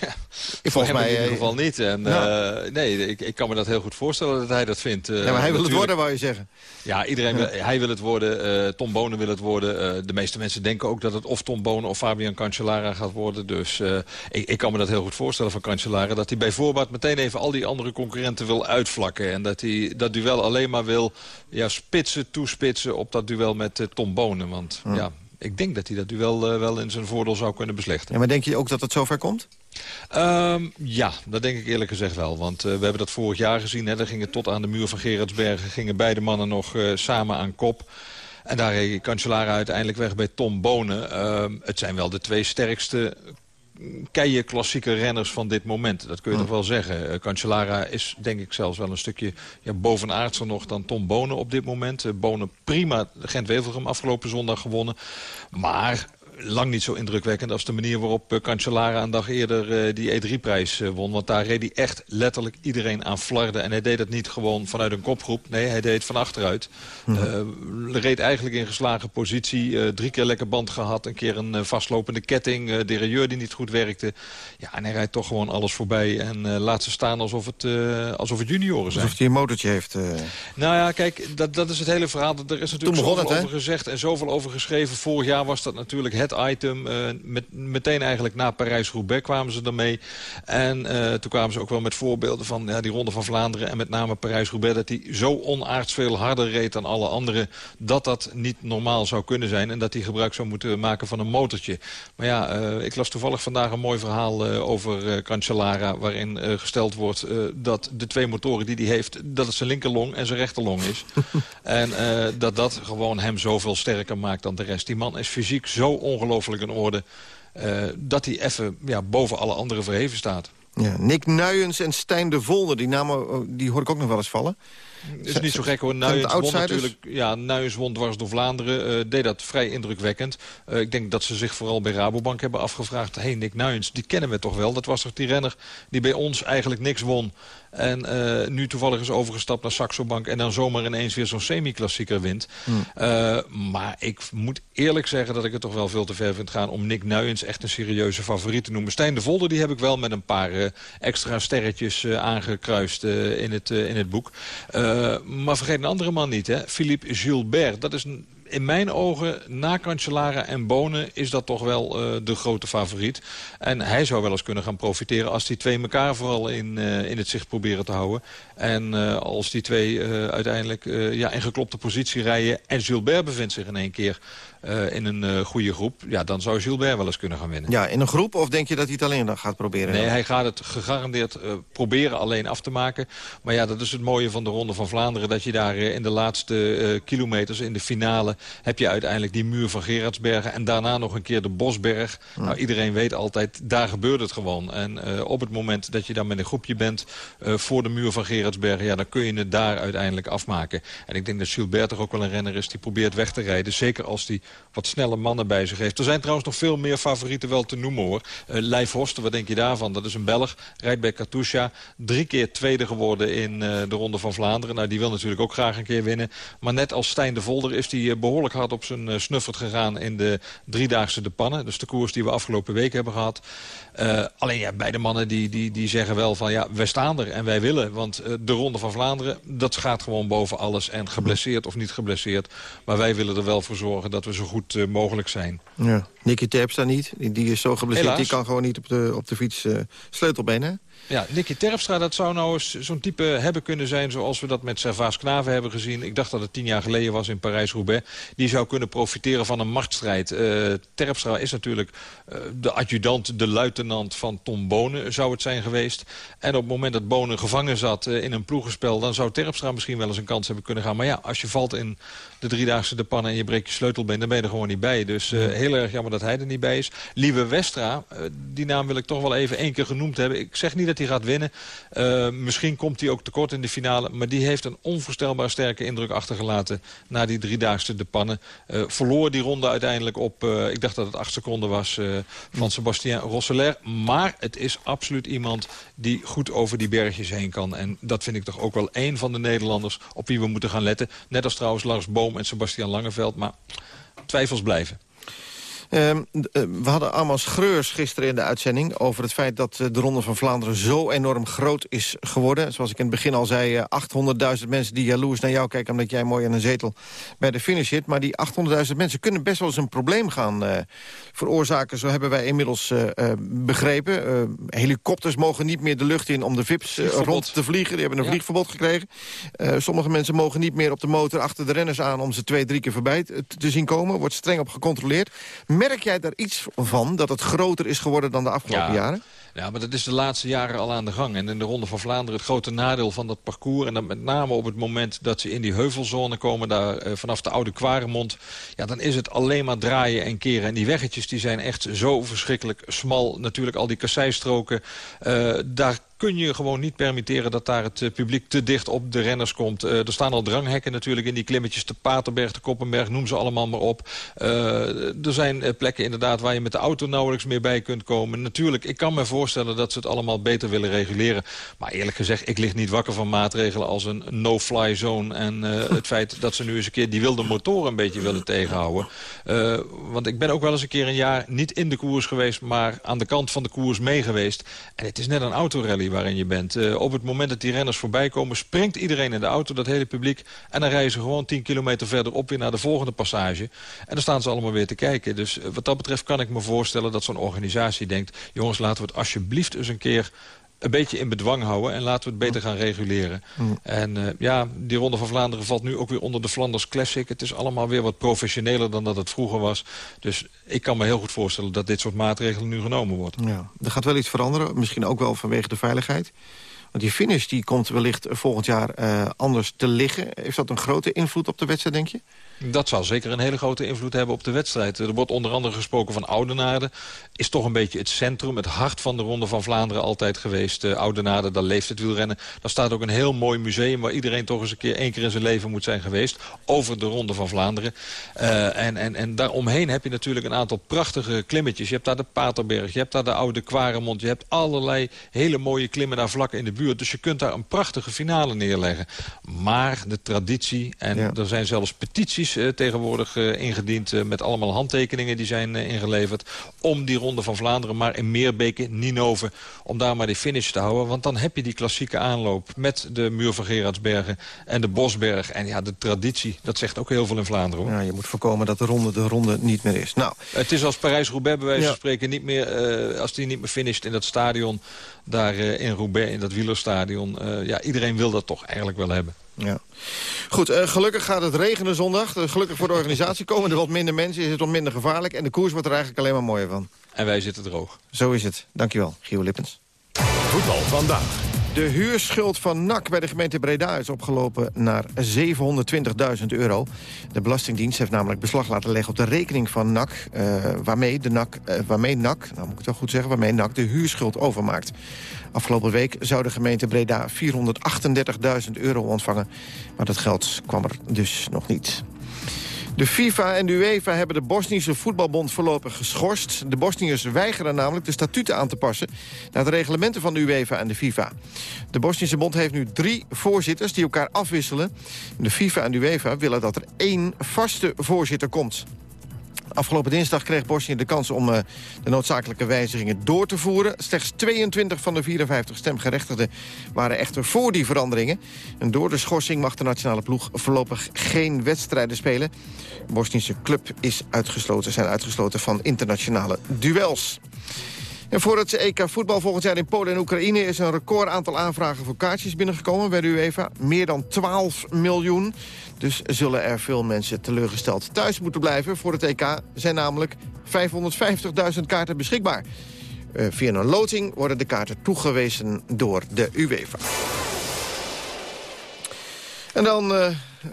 Ja, Volgens mij, in ieder eh, geval niet. En, ja. eh, nee, ik, ik kan me dat heel goed voorstellen dat hij dat vindt. Eh, ja, maar hij wil het worden, wou je zeggen. Ja, iedereen wil, hij wil het worden. Tom Bonen wil het worden. de meeste mensen denken ook dat het of Tom Bonen of Fabian Cancellara gaat worden. Dus ik, ik kan me dat heel goed voorstellen van Cancellara. Dat hij bij voorbaat meteen even al die andere concurrenten wil uitvlakken. En dat hij dat duel alleen maar wil ja, spitsen, toespitsen op dat duel met Tom Bonen. Want ja, ik denk dat hij dat duel wel in zijn voordeel zou kunnen beslechten. Ja, maar denk je ook dat het zover komt? Ehm, ja, dat denk ik eerlijk gezegd wel. Want eh, we hebben dat vorig jaar gezien. Hè. Daar gingen tot aan de muur van Gerardsbergen... gingen beide mannen nog eh, samen aan kop. En daar reed Cancellara uiteindelijk weg bij Tom Bonen. Ehm, het zijn wel de twee sterkste keie klassieke renners van dit moment. Dat kun je toch wel zeggen. Eh, Cancellara is denk ik zelfs wel een stukje ja, bovenaardser nog dan Tom Bonen op dit moment. Bonen prima Gent-Wevelgem afgelopen zondag gewonnen. Maar lang niet zo indrukwekkend als de manier waarop eh, Cancellara een dag eerder eh, die E3-prijs won. Want daar reed hij echt letterlijk iedereen aan flarden. En hij deed dat niet gewoon vanuit een kopgroep. Nee, hij deed het van achteruit. Eh, reed eigenlijk in geslagen positie. eh, drie keer lekker band gehad. Een keer een eh, vastlopende ketting. eh derailleur die niet goed werkte. Ja, en hij rijdt toch gewoon alles voorbij. En eh, laat ze staan alsof het, eh, alsof het junioren zijn. Alsof hij een motortje heeft. eh. Nou ja, kijk, dat, dat is het hele verhaal. Er is natuurlijk zoveel het, over gezegd en zoveel over geschreven. Vorig jaar was dat natuurlijk het item. eh, met, meteen eigenlijk na Parijs-Roubaix kwamen ze ermee. En eh, toen kwamen ze ook wel met voorbeelden van ja, die Ronde van Vlaanderen... en met name Parijs-Roubaix, dat hij zo onaards veel harder reed dan alle anderen... dat dat niet normaal zou kunnen zijn... en dat hij gebruik zou moeten maken van een motortje. Maar ja, eh, ik las toevallig vandaag een mooi verhaal over Cancellara... waarin gesteld wordt dat de twee motoren die hij heeft... dat het zijn linkerlong en zijn rechterlong is. en dat dat gewoon hem zoveel sterker maakt dan de rest. Die man is fysiek zo ongelooflijk in orde... eh, dat hij even ja, boven alle anderen verheven staat. Ja, Nick Nuyens en Stijn de Volder, die namen oh, die hoor ik ook nog wel eens vallen. Is niet zo gek hoor. Het Nuyens won natuurlijk. Ja, Nuyens won dwars door Vlaanderen. eh, deed dat vrij indrukwekkend. Eh, ik denk dat ze zich vooral bij Rabobank hebben afgevraagd. hey, Nick Nuyens, die kennen we toch wel? Dat was toch die renner die bij ons eigenlijk niks won. En eh, nu toevallig is overgestapt naar Saxo Bank. En dan zomaar ineens weer zo'n semi-klassieker wint. Eh, maar ik moet eerlijk zeggen dat ik het toch wel veel te ver vind gaan... om Nick Nuyens echt een serieuze favoriet te noemen. Stijn de Volder die heb ik wel met een paar extra sterretjes aangekruist in, het, in het boek. Eh, maar vergeet een andere man niet, hè? Philippe Gilbert. Dat is in mijn ogen, na Cancellara en Bonen, is dat toch wel eh, de grote favoriet. En hij zou wel eens kunnen gaan profiteren als die twee elkaar vooral in, eh, in het zicht proberen te houden. En als die twee uiteindelijk ja, in geklopte positie rijden en Gilbert bevindt zich in één keer eh, in een eh, goede groep, ja, dan zou Gilbert wel eens kunnen gaan winnen. Ja, in een groep of denk je dat hij het alleen dan gaat proberen? Nee, hij gaat het gegarandeerd eh, proberen alleen af te maken. Maar ja, dat is het mooie van de Ronde van Vlaanderen... dat je daar in de laatste kilometers, in de finale... heb je uiteindelijk die muur van Gerardsbergen... en daarna nog een keer de Bosberg. Nou, iedereen weet altijd, daar gebeurt het gewoon. En op het moment dat je dan met een groepje bent... voor de muur van Gerardsbergen... ja, dan kun je het daar uiteindelijk afmaken. En ik denk dat Gilbert toch ook wel een renner is... die probeert weg te rijden. Zeker als die wat snelle mannen bij zich heeft. Er zijn trouwens nog veel meer favorieten wel te noemen, hoor. Uh, Leif wat denk je daarvan? Dat is een Belg, rijdt bij Katusha. Drie keer tweede geworden in uh, de Ronde van Vlaanderen. Nou, die wil natuurlijk ook graag een keer winnen. Maar net als Stijn de Volder is hij uh, behoorlijk hard op zijn snuffert gegaan... in de driedaagse de pannen. Dus de koers die we afgelopen week hebben gehad. Alleen ja, beide mannen die, die, die zeggen wel van ja, wij staan er en wij willen. Want de Ronde van Vlaanderen, dat gaat gewoon boven alles. En geblesseerd of niet geblesseerd. Maar wij willen er wel voor zorgen dat we zo goed uh, mogelijk zijn. Ja. Nicky Terpstra niet. Die, die is zo geblesseerd, die kan gewoon niet op de, op de fiets sleutelbenen. Ja, Nicky Terpstra, dat zou nou eens zo'n type hebben kunnen zijn... zoals we dat met Servaas Knaven hebben gezien. Ik dacht dat het tien jaar geleden was in Parijs-Roubaix. Die zou kunnen profiteren van een machtsstrijd. Uh, Terpstra is natuurlijk uh, de adjudant, de luitenant van Tom Bonen zou het zijn geweest. En op het moment dat Bonen gevangen zat uh, in een ploegenspel... dan zou Terpstra misschien wel eens een kans hebben kunnen gaan. Maar ja, als je valt in de driedaagse de pannen en je breekt je sleutelbeen... dan ben je er gewoon niet bij. Dus heel erg jammer dat hij er niet bij is. Lieve Westra, eh, die naam wil ik toch wel even één keer genoemd hebben. Ik zeg niet dat hij gaat winnen. Uh, misschien komt hij ook tekort in de finale. Maar die heeft een onvoorstelbaar sterke indruk achtergelaten... na die driedaagse de pannen. Uh, verloor die ronde uiteindelijk op, uh, ik dacht dat het acht seconden was... van Sebastien Rosseler. Maar het is absoluut iemand die goed over die bergjes heen kan. En dat vind ik toch ook wel één van de Nederlanders... op wie we moeten gaan letten. Net als trouwens Lars Boom en Sebastian Langeveld. Maar twijfels blijven. Um, we hadden Amos Schreurs gisteren in de uitzending... over het feit dat eh, de Ronde van Vlaanderen zo enorm groot is geworden. Zoals ik in het begin al zei, 800.000 mensen die jaloers naar jou kijken... omdat jij mooi aan een zetel bij de finish zit. Maar die 800.000 mensen kunnen best wel eens een probleem gaan uh, veroorzaken. Zo hebben wij inmiddels uh, begrepen. helikopters mogen niet meer de lucht in om de VIP's rond te vliegen. Die hebben een ja. vliegverbod gekregen. sommige mensen mogen niet meer op de motor achter de renners aan... om ze twee, drie keer voorbij te, te zien komen. Wordt streng op gecontroleerd. Merk jij daar iets van, dat het groter is geworden dan de afgelopen ja. jaren? Ja, maar dat is de laatste jaren al aan de gang. En in de Ronde van Vlaanderen het grote nadeel van dat parcours... en dan met name op het moment dat ze in die heuvelzone komen... daar eh, vanaf de oude Kwaremond... ja, dan is het alleen maar draaien en keren. En die weggetjes die zijn echt zo verschrikkelijk smal. Natuurlijk al die kasseistroken. Uh, daar kun je gewoon niet permitteren dat daar het publiek te dicht op de renners komt. Er staan al dranghekken natuurlijk in die klimmetjes. De Paterberg, de Koppenberg, noem ze allemaal maar op. Er zijn plekken inderdaad waar je met de auto nauwelijks meer bij kunt komen. Natuurlijk, ik kan me voorstellen dat ze het allemaal beter willen reguleren. Maar eerlijk gezegd, ik lig niet wakker van maatregelen als een no-fly zone. En het feit dat ze nu eens een keer die wilde motoren een beetje willen tegenhouden. want ik ben ook wel eens een keer een jaar niet in de koers geweest... maar aan de kant van de koers mee geweest. En het is net een autorally waarin je bent. Uh, op het moment dat die renners voorbij komen... springt iedereen in de auto, dat hele publiek... en dan rijden ze gewoon 10 kilometer verderop weer naar de volgende passage. En dan staan ze allemaal weer te kijken. Dus wat dat betreft kan ik me voorstellen dat zo'n organisatie denkt... jongens, laten we het alsjeblieft eens een keer een beetje in bedwang houden en laten we het beter gaan reguleren. Mm. En uh, ja, die Ronde van Vlaanderen valt nu ook weer onder de Flanders Classic. Het is allemaal weer wat professioneler dan dat het vroeger was. Dus ik kan me heel goed voorstellen dat dit soort maatregelen nu genomen worden. Ja, er gaat wel iets veranderen, misschien ook wel vanwege de veiligheid. Want die finish die komt wellicht volgend jaar uh, anders te liggen. Heeft dat een grote invloed op de wedstrijd, denk je? Dat zal zeker een hele grote invloed hebben op de wedstrijd. Er wordt onder andere gesproken van Oudenaarde. Is toch een beetje het centrum, het hart van de Ronde van Vlaanderen altijd geweest. Uh, Oudenaarde, daar leeft het wielrennen. Daar staat ook een heel mooi museum... waar iedereen toch eens een keer één keer in zijn leven moet zijn geweest. Over de Ronde van Vlaanderen. Uh, en, en, en daaromheen heb je natuurlijk een aantal prachtige klimmetjes. Je hebt daar de Paterberg, je hebt daar de Oude Kwaremond. Je hebt allerlei hele mooie klimmen daar vlak in de buurt. Dus je kunt daar een prachtige finale neerleggen. Maar de traditie, en ja. er zijn zelfs petities uh, tegenwoordig uh, ingediend... Uh, met allemaal handtekeningen die zijn ingeleverd... om die Ronde van Vlaanderen maar in Meerbeke, Ninove... om daar maar die finish te houden. Want dan heb je die klassieke aanloop met de muur van Gerardsbergen... en de Bosberg. En ja, de traditie, dat zegt ook heel veel in Vlaanderen. Hoor. Ja, je moet voorkomen dat de ronde de ronde niet meer is. Nou. Het is als Parijs-Roubaix bij wijze van ja. spreken niet meer... als die niet meer finisht in dat stadion daar in Roubaix, in dat wielerstadion. ja, iedereen wil dat toch eigenlijk wel hebben. Ja. Goed, uh, gelukkig gaat het regenen zondag. Uh, gelukkig voor de organisatie komen er wat minder mensen, is het wat minder gevaarlijk. En de koers wordt er eigenlijk alleen maar mooier van. En wij zitten droog. Zo is het. Dankjewel, Gio Lippens. Voetbal vandaag. De huurschuld van NAC bij de gemeente Breda is opgelopen naar 720.000 euro. De Belastingdienst heeft namelijk beslag laten leggen op de rekening van NAC... Uh, waarmee, de NAC, uh, waarmee nou moet ik het wel goed zeggen... waarmee NAC de huurschuld overmaakt. Afgelopen week zou de gemeente Breda 438.000 euro ontvangen. Maar dat geld kwam er dus nog niet. De FIFA en de UEFA hebben de Bosnische voetbalbond voorlopig geschorst. De Bosniërs weigeren namelijk de statuten aan te passen... naar de reglementen van de UEFA en de FIFA. De Bosnische bond heeft nu drie voorzitters die elkaar afwisselen. De FIFA en de UEFA willen dat er één vaste voorzitter komt. Afgelopen dinsdag kreeg Bosnië de kans om uh, de noodzakelijke wijzigingen door te voeren. Slechts 22 van de 54 stemgerechtigden waren echter voor die veranderingen. En door de schorsing mag de nationale ploeg voorlopig geen wedstrijden spelen. De Bosnische club is uitgesloten, zijn uitgesloten van internationale duels. En voor het EK voetbal volgend jaar in Polen en Oekraïne... is een record aantal aanvragen voor kaartjes binnengekomen bij de UEFA. Meer dan 12 miljoen. Dus zullen er veel mensen teleurgesteld thuis moeten blijven. Voor het EK zijn namelijk 550.000 kaarten beschikbaar. Uh, via een loting worden de kaarten toegewezen door de UEFA. En dan uh,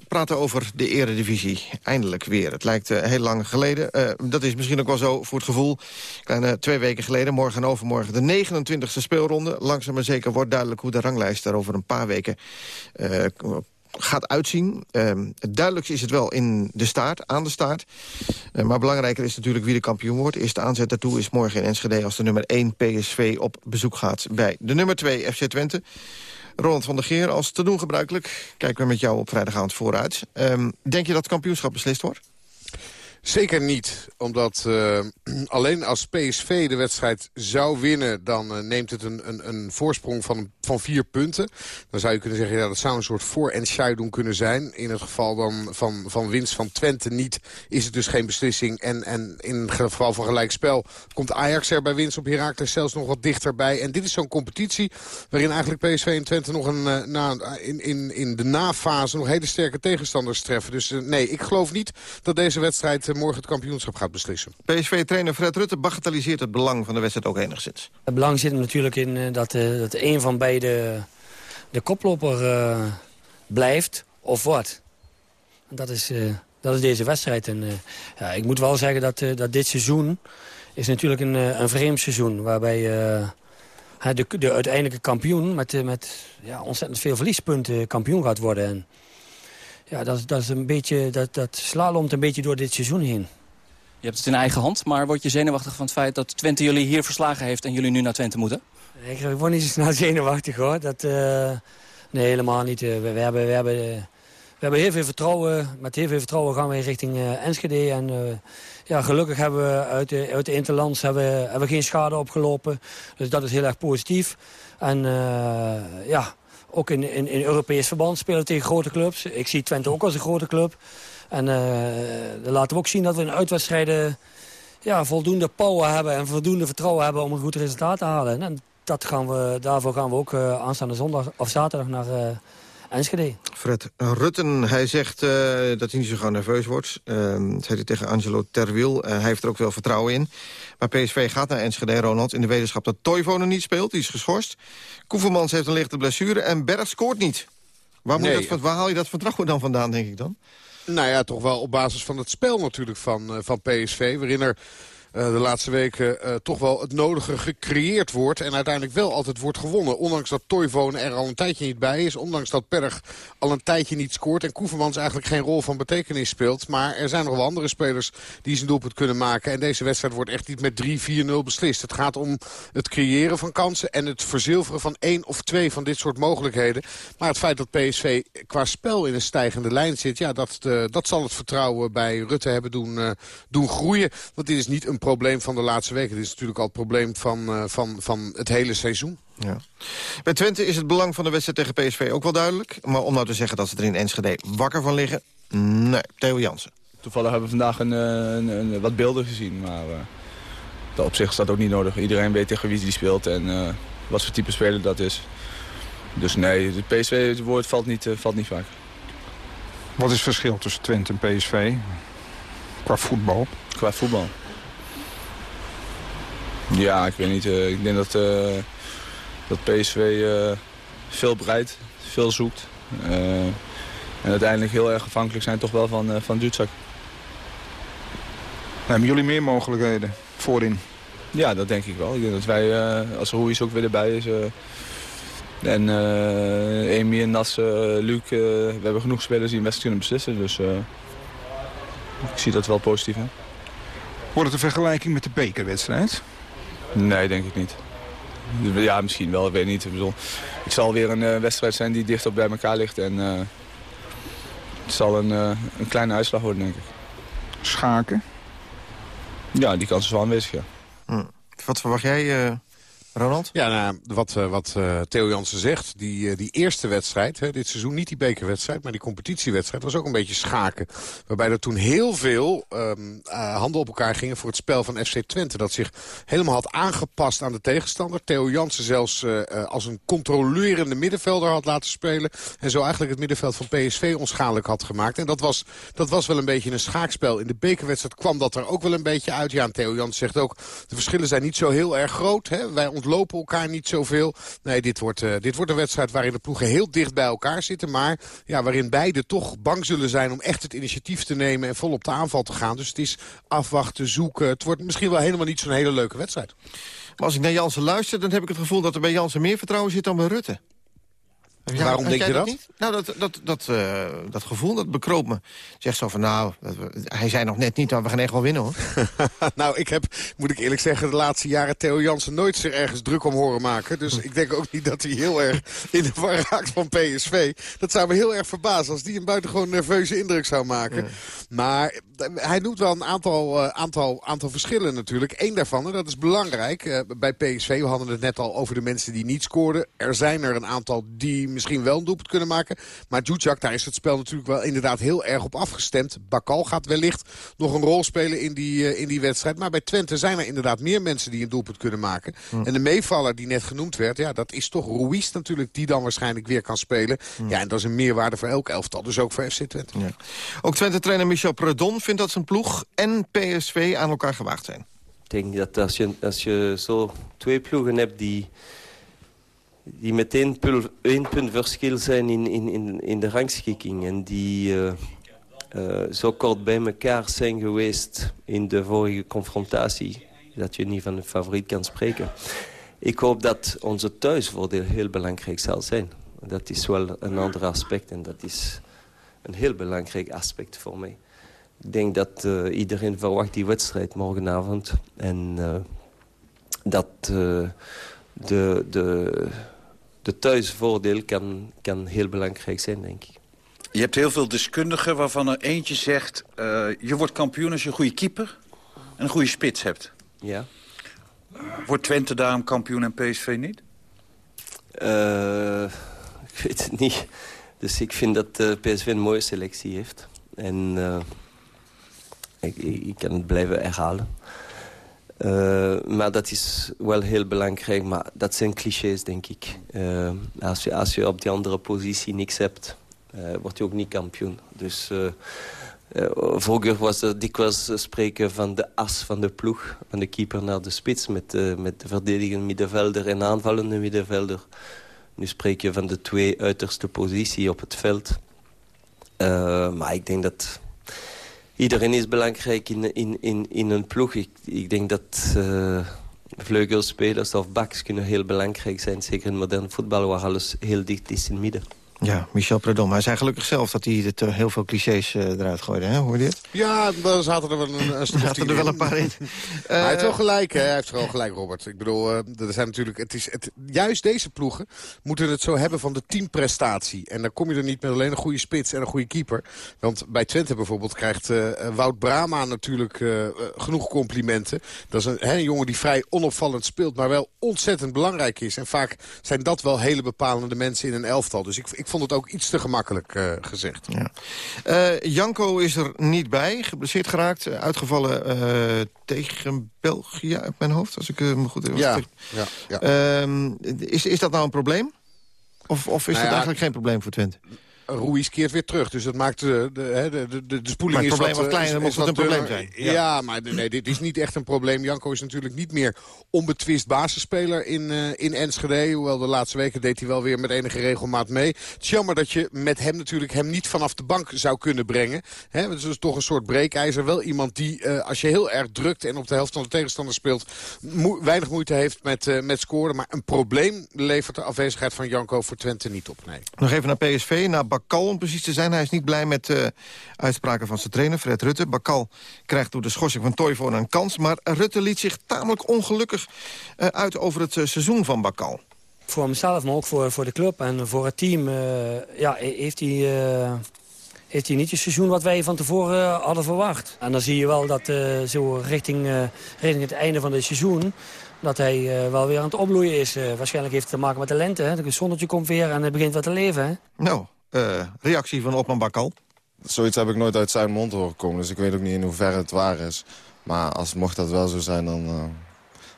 praten over de eredivisie. Eindelijk weer. Het lijkt eh, heel lang geleden. Eh, dat is misschien ook wel zo voor het gevoel. Kleine twee weken geleden, morgen en overmorgen... de 29e speelronde. Langzaam maar zeker wordt duidelijk hoe de ranglijst er over een paar weken... eh, gaat uitzien. Ehm, het duidelijkste is het wel in de staart, aan de staart. Maar belangrijker is natuurlijk wie de kampioen wordt. Eerste aanzet daartoe is morgen in Enschede... als de nummer 1 PSV op bezoek gaat bij de nummer 2 FC Twente. Roland van der Geer, als te doen gebruikelijk... kijken we met jou op vrijdagavond vooruit. Ehm, denk je dat het kampioenschap beslist wordt? Zeker niet, omdat uh, alleen als PSV de wedstrijd zou winnen... dan uh, neemt het een, een, een voorsprong van, van vier punten. Dan zou je kunnen zeggen, ja, dat zou een soort voor- en doen kunnen zijn. In het geval dan van, van winst van Twente niet, is het dus geen beslissing. En, en in het geval van gelijkspel komt Ajax er bij winst op Heracles zelfs nog wat dichterbij. En dit is zo'n competitie waarin eigenlijk PSV en Twente nog een, uh, na, in, in, in de nafase nog hele sterke tegenstanders treffen. Dus nee, ik geloof niet dat deze wedstrijd morgen het kampioenschap gaat beslissen. PSV-trainer Fred Rutte bagatelliseert het belang van de wedstrijd ook enigszins. Het belang zit er natuurlijk in uh, dat, uh, dat een van beide de koploper uh, blijft of wordt. Dat is, dat is deze wedstrijd. En, ja, ik moet wel zeggen dat, dat dit seizoen is natuurlijk een, een vreemd seizoen. Waarbij de, de uiteindelijke kampioen met, met ja, ontzettend veel verliespunten kampioen gaat worden. En, ja, dat, dat, is een beetje, dat, dat slalomt een beetje door dit seizoen heen. Je hebt het in eigen hand, maar word je zenuwachtig van het feit dat Twente jullie hier verslagen heeft en jullie nu naar Twente moeten? Ik, ik word niet zo snel zenuwachtig hoor. Dat, uh, nee, helemaal niet. We, we, hebben, we, hebben, we hebben heel veel vertrouwen. Met heel veel vertrouwen gaan we richting uh, Enschede. En uh, ja, gelukkig hebben we uit de, uit de Interlands hebben, hebben we geen schade opgelopen. Dus dat is heel erg positief. En ja, ook in, in, in Europees verband spelen tegen grote clubs. Ik zie Twente ook als een grote club. En uh, dan laten we ook zien dat we in uitwedstrijden ja, voldoende power hebben... en voldoende vertrouwen hebben om een goed resultaat te halen. En dat gaan we, daarvoor gaan we ook uh, aanstaande zondag of zaterdag naar uh, Enschede. Fred Rutten, hij zegt uh, dat hij niet zo gauw nerveus wordt. Uh, dat zei hij tegen Angelo Terwiel. hij heeft er ook wel vertrouwen in. Maar PSV gaat naar Enschede, Ronald, in de wetenschap dat Toivonen niet speelt. Die is geschorst. Koevermans heeft een lichte blessure en Berg scoort niet. Waar, moet Nee. dat, waar haal je dat vertrouwen dan vandaan, denk ik dan? Nou ja, toch wel op basis van het spel natuurlijk van, van PSV. Waarin er de laatste weken uh, toch wel het nodige gecreëerd wordt. En uiteindelijk wel altijd wordt gewonnen. Ondanks dat Toivonen er al een tijdje niet bij is. Ondanks dat Perg al een tijdje niet scoort. En Koevermans eigenlijk geen rol van betekenis speelt. Maar er zijn nog wel andere spelers die zijn doelpunt kunnen maken. En deze wedstrijd wordt echt niet met 3-4-0 beslist. Het gaat om het creëren van kansen. En het verzilveren van één of twee van dit soort mogelijkheden. Maar het feit dat PSV qua spel in een stijgende lijn zit. Ja, dat, uh, dat zal het vertrouwen bij Rutte hebben doen, doen groeien. Want dit is niet een probleem van de laatste weken. Dit is natuurlijk al het probleem van, uh, van, van het hele seizoen. Ja. Bij Twente is het belang van de wedstrijd tegen PSV ook wel duidelijk. Maar om nou te zeggen dat ze er in Enschede wakker van liggen... nee, Theo Jansen. Toevallig hebben we vandaag een, een, een, wat beelden gezien. Maar uh, op zich is dat ook niet nodig. Iedereen weet tegen wie die speelt en uh, wat voor type speler dat is. Dus nee, de PSV, het woord valt niet, uh, valt niet vaak. Wat is het verschil tussen Twente en PSV? Qua voetbal? Qua voetbal? Ja, ik weet niet. Uh, ik denk dat, uh, dat PSV uh, veel bereidt, veel zoekt. en uiteindelijk heel erg afhankelijk zijn toch wel van, van Dutzak. Hebben jullie meer mogelijkheden voorin? Ja, dat denk ik wel. Ik denk dat wij, als Ruiz ook weer erbij is... en Emir, Nas, Luc, we hebben genoeg spelers die een wedstrijd kunnen beslissen. Dus ik zie dat wel positief. Hè? Wordt het een vergelijking met de bekerwedstrijd? Nee, denk ik niet. Ja, misschien wel, ik weet niet. Ik bedoel, zal weer een uh, wedstrijd zijn die dicht op bij elkaar ligt. En uh, het zal een, uh, een kleine uitslag worden, denk ik. Schaken? Ja, die kans is wel aanwezig, ja. Hm. Wat verwacht jij, Ronald? Ja, nou, wat, uh, wat uh, Theo Jansen zegt, die, uh, die eerste wedstrijd, hè, dit seizoen niet die bekerwedstrijd, maar die competitiewedstrijd, was ook een beetje schaken. Waarbij er toen heel veel um, handen op elkaar gingen voor het spel van FC Twente. Dat zich helemaal had aangepast aan de tegenstander. Theo Jansen zelfs als een controlerende middenvelder had laten spelen. En zo eigenlijk het middenveld van PSV onschadelijk had gemaakt. En dat was, dat was wel een beetje een schaakspel. In de bekerwedstrijd kwam dat er ook wel een beetje uit. Ja, en Theo Jansen zegt ook, de verschillen zijn niet zo heel erg groot. Hè. Wij ontlopen elkaar niet zoveel. Nee, dit wordt, eh, dit wordt een wedstrijd waarin de ploegen heel dicht bij elkaar zitten. Maar ja, waarin beide toch bang zullen zijn om echt het initiatief te nemen... en vol op de aanval te gaan. Dus het is afwachten, zoeken. Het wordt misschien wel helemaal niet zo'n hele leuke wedstrijd. Maar als ik naar Jansen luister, dan heb ik het gevoel dat er bij Jansen meer vertrouwen zit dan bij Rutte. Waarom denk je dat? niet? Nou, dat, dat, dat, eh, dat gevoel, dat bekroopt me. Zegt zo van, nou, dat hij zei nog net niet, maar we gaan echt wel winnen, hoor. nou, ik heb, moet ik eerlijk zeggen, de laatste jaren Theo Jansen nooit zich ergens druk om horen maken. Dus ik denk ook niet dat hij heel erg in de war raakt van PSV. Dat zou me heel erg verbazen als die een buitengewoon nerveuze indruk zou maken. Maar hij noemt wel een aantal, eh, aantal, aantal verschillen natuurlijk. Eén daarvan, en dat is belangrijk, eh, bij PSV, we hadden het net al over de mensen die niet scoorden. Er zijn er een aantal die misschien wel een doelpunt kunnen maken. Maar Djudjak, daar is het spel natuurlijk wel inderdaad heel erg op afgestemd. Bakal gaat wellicht nog een rol spelen in die, eh, in die wedstrijd. Maar bij Twente zijn er inderdaad meer mensen die een doelpunt kunnen maken. En de meevaller die net genoemd werd, ja, dat is toch Ruiz natuurlijk... die dan waarschijnlijk weer kan spelen. Ja, en dat is een meerwaarde voor elk elftal. Dus ook voor FC Twente. Ja. Ook Twente-trainer Michel Predon vindt dat zijn ploeg en PSV aan elkaar gewaagd zijn. Ik denk dat als je, als je zo twee ploegen hebt die, die met één, punt verschil zijn in, in, in, in de rangschikking... en die eh, eh, zo kort bij elkaar zijn geweest in de vorige confrontatie... dat je niet van een favoriet kan spreken. Ik hoop dat onze thuisvoordeel heel belangrijk zal zijn. Dat is wel een ander aspect en dat is een heel belangrijk aspect voor mij. Ik denk dat eh, iedereen verwacht die wedstrijd morgenavond. En eh, dat eh, de, de, de thuisvoordeel kan, kan heel belangrijk zijn, denk ik. Je hebt heel veel deskundigen waarvan er eentje zegt... je wordt kampioen als je een goede keeper en een goede spits hebt. Ja. Wordt Twente daarom kampioen en PSV niet? Ik weet het niet. Dus ik vind dat PSV een mooie selectie heeft. En ik, kan het blijven herhalen. Eh, maar dat is wel heel belangrijk. Maar dat zijn clichés, denk ik. Eh, als, je, als je op die andere positie niks hebt, eh, word je ook niet kampioen. Dus vroeger was er dikwijls spreken van de as van de ploeg. Van de keeper naar de spits met, met de verdedigende middenvelder en aanvallende middenvelder. Nu spreek je van de twee uiterste positie op het veld. Maar ik denk dat iedereen is belangrijk in, in, in, in een ploeg. Ik, ik denk dat eh, vleugelspelers of backs kunnen heel belangrijk zijn. Zeker in modern voetbal waar alles heel dicht is in het midden. Ja, Michel Predon. Hij zei gelukkig zelf dat hij het, eh, heel veel clichés eh, eruit gooide. Hè? Hoor je dit? Ja, daar zaten er wel een, een Zaten er wel een paar in. Hij heeft wel Eh, gelijk, hè? Hij heeft wel gelijk, Robert. Ik bedoel, er zijn natuurlijk, het is, het, juist deze ploegen moeten het zo hebben van de teamprestatie. En dan kom je er niet met alleen een goede spits en een goede keeper. Want bij Twente bijvoorbeeld krijgt Wout Brama natuurlijk genoeg complimenten. Dat is een, hè, een jongen die vrij onopvallend speelt, maar wel ontzettend belangrijk is. En vaak zijn dat wel hele bepalende mensen in een elftal. Dus ik, ik vond het ook iets te gemakkelijk eh, gezegd. Eh, Janko is er niet bij, geblesseerd geraakt. Uitgevallen eh, tegen België uit mijn hoofd, als ik me goed heb. Ja, ja, ja. Ehm, is, is dat nou een probleem? Of, of is Nou dat ja, eigenlijk geen probleem voor Twente? Ruiz keert weer terug. Dus dat maakt de, de, hè, de, de, de, spoeling Maar het is probleem wat, was eh, kleiner, is- mocht is het een wat probleem zijn. Ja. Ja, maar nee, dit is niet echt een probleem. Janko is natuurlijk niet meer onbetwist basisspeler in, eh, in Enschede. Hoewel de laatste weken deed hij wel weer met enige regelmaat mee. Het is jammer dat je met hem natuurlijk hem niet vanaf de bank zou kunnen brengen. Hè, het is dus toch een soort breekijzer. Wel iemand die, eh, als je heel erg drukt en op de helft van de tegenstander speelt... weinig moeite heeft met, eh, met scoren. Maar een probleem levert de afwezigheid van Janko voor Twente niet op. Nee. Nog even naar PSV, naar Bakal om precies te zijn. Hij is niet blij met de uitspraken van zijn trainer, Fred Rutte. Bakal krijgt door de schorsing van Toivonen een kans. Maar Rutte liet zich tamelijk ongelukkig eh, uit over het eh, seizoen van Bakal. Voor hemzelf, maar ook voor, voor de club en voor het team... eh, ja, heeft hij... eh, heeft hij niet het seizoen wat wij van tevoren eh, hadden verwacht. En dan zie je wel dat eh, zo richting, eh, richting het einde van het seizoen... dat hij eh, wel weer aan het opbloeien is. Eh, waarschijnlijk heeft het te maken met de lente. Hè? Het zonnetje komt weer en het begint wat te leven. Hè? Nou, eh, reactie van Opman Bakal. Zoiets heb ik nooit uit zijn mond horen komen, dus ik weet ook niet in hoeverre het waar is. Maar als mocht dat wel zo zijn, dan eh,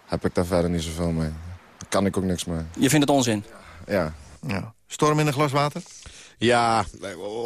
heb ik daar verder niet zoveel mee. Daar kan ik ook niks mee. Je vindt het onzin? Ja. ja. Storm in een glas water? Ja,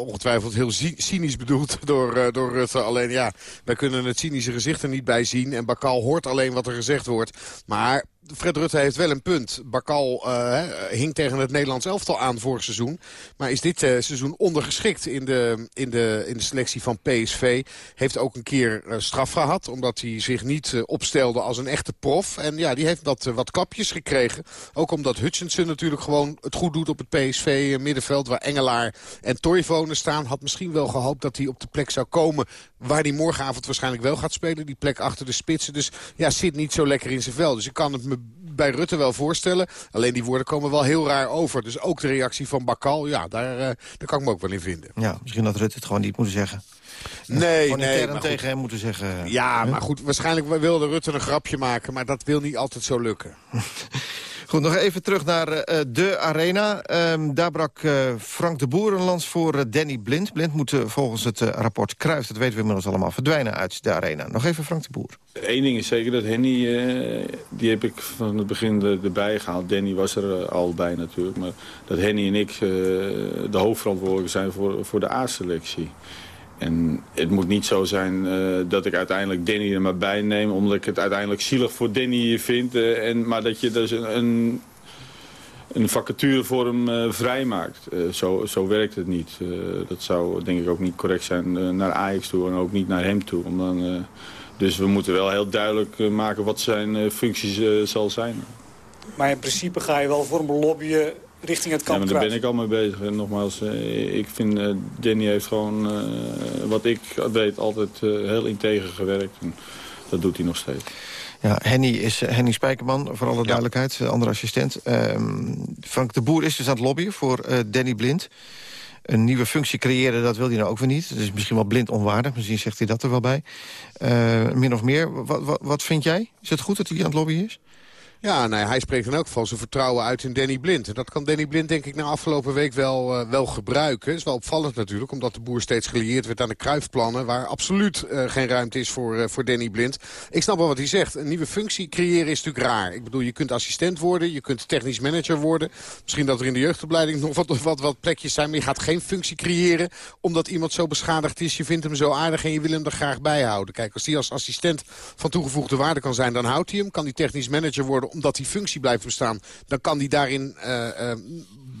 ongetwijfeld heel cy- cynisch bedoeld door, eh, door Rutte. Alleen ja, wij kunnen het cynische gezicht er niet bij zien. En Bakal hoort alleen wat er gezegd wordt. Maar Fred Rutte heeft wel een punt. Bakal uh, hing tegen het Nederlands elftal aan vorig seizoen. Maar is dit uh, seizoen ondergeschikt in de, in, de, in de selectie van PSV. Heeft ook een keer uh, straf gehad. Omdat hij zich niet opstelde als een echte prof. En ja, die heeft wat, wat klapjes gekregen. Ook omdat Hutchinson natuurlijk gewoon het goed doet op het PSV middenveld. Waar Engelaar en Toivonen staan. Had misschien wel gehoopt dat hij op de plek zou komen. Waar hij morgenavond waarschijnlijk wel gaat spelen. Die plek achter de spitsen. Dus ja, zit niet zo lekker in zijn vel. Dus ik kan het me bij Rutte wel voorstellen. Alleen die woorden komen wel heel raar over. Dus ook de reactie van Bakal, ja, daar, uh, daar kan ik me ook wel in vinden. Ja, misschien had Rutte het gewoon niet moeten zeggen. Nee, nee. intern tegen hem moeten zeggen. Ja, hè? maar goed, waarschijnlijk wilde Rutte een grapje maken. Maar dat wil niet altijd zo lukken. Goed, nog even terug naar eh, de arena. Ehm, daar brak eh, Frank de Boer een lans voor eh, Danny Blind. Blind moet eh, volgens het eh, rapport Kruif, dat weten we inmiddels allemaal, verdwijnen uit de arena. Nog even Frank de Boer. Eén ding is zeker dat Henny, eh, die heb ik van het begin er- erbij gehaald. Danny was er eh, al bij natuurlijk. Maar dat Henny en ik eh, de hoofdverantwoordelijke zijn voor, voor de A-selectie. En het moet niet zo zijn eh, dat ik uiteindelijk Danny er maar bij neem... omdat ik het uiteindelijk zielig voor Danny vind. eh, en, maar dat je dus een, een, vacature voor hem eh, vrijmaakt. Zo, zo werkt het niet. Dat zou denk ik ook niet correct zijn naar Ajax toe en ook niet naar hem toe. Dus we moeten wel heel duidelijk maken wat zijn functies zal zijn. Maar in principe ga je wel voor hem lobbyen richting het Ja, kamp maar daar ben ik al mee bezig. En nogmaals, eh, ik vind eh, Danny heeft gewoon, eh, wat ik weet, altijd heel integer gewerkt. En dat doet hij nog steeds. Ja, Henny is Henny Spijkerman, voor alle duidelijkheid, andere assistent. Ehm, Frank de Boer is dus aan het lobbyen voor eh, Danny Blind. Een nieuwe functie creëren, dat wil hij nou ook weer niet. Dat is misschien wel blind onwaardig, misschien zegt hij dat er wel bij. Eh, min of meer, wat, wat, wat vind jij? Is het goed dat hij aan het lobbyen is? Ja, nee, hij spreekt in elk geval zijn vertrouwen uit in Danny Blind. En dat kan Danny Blind denk ik na afgelopen week wel, eh, wel gebruiken. is wel opvallend natuurlijk, omdat de boer steeds gelieerd werd aan de kruifplannen... waar absoluut eh, geen ruimte is voor, eh, voor Danny Blind. Ik snap wel wat hij zegt. Een nieuwe functie creëren is natuurlijk raar. Ik bedoel, je kunt assistent worden, je kunt technisch manager worden. Misschien dat er in de jeugdopleiding nog wat, wat, wat plekjes zijn... maar je gaat geen functie creëren omdat iemand zo beschadigd is. Je vindt hem zo aardig en je wil hem er graag bij houden. Kijk, als hij als assistent van toegevoegde waarde kan zijn... dan houdt hij hem. Kan hij technisch manager worden omdat die functie blijft bestaan... dan kan hij daarin eh, eh,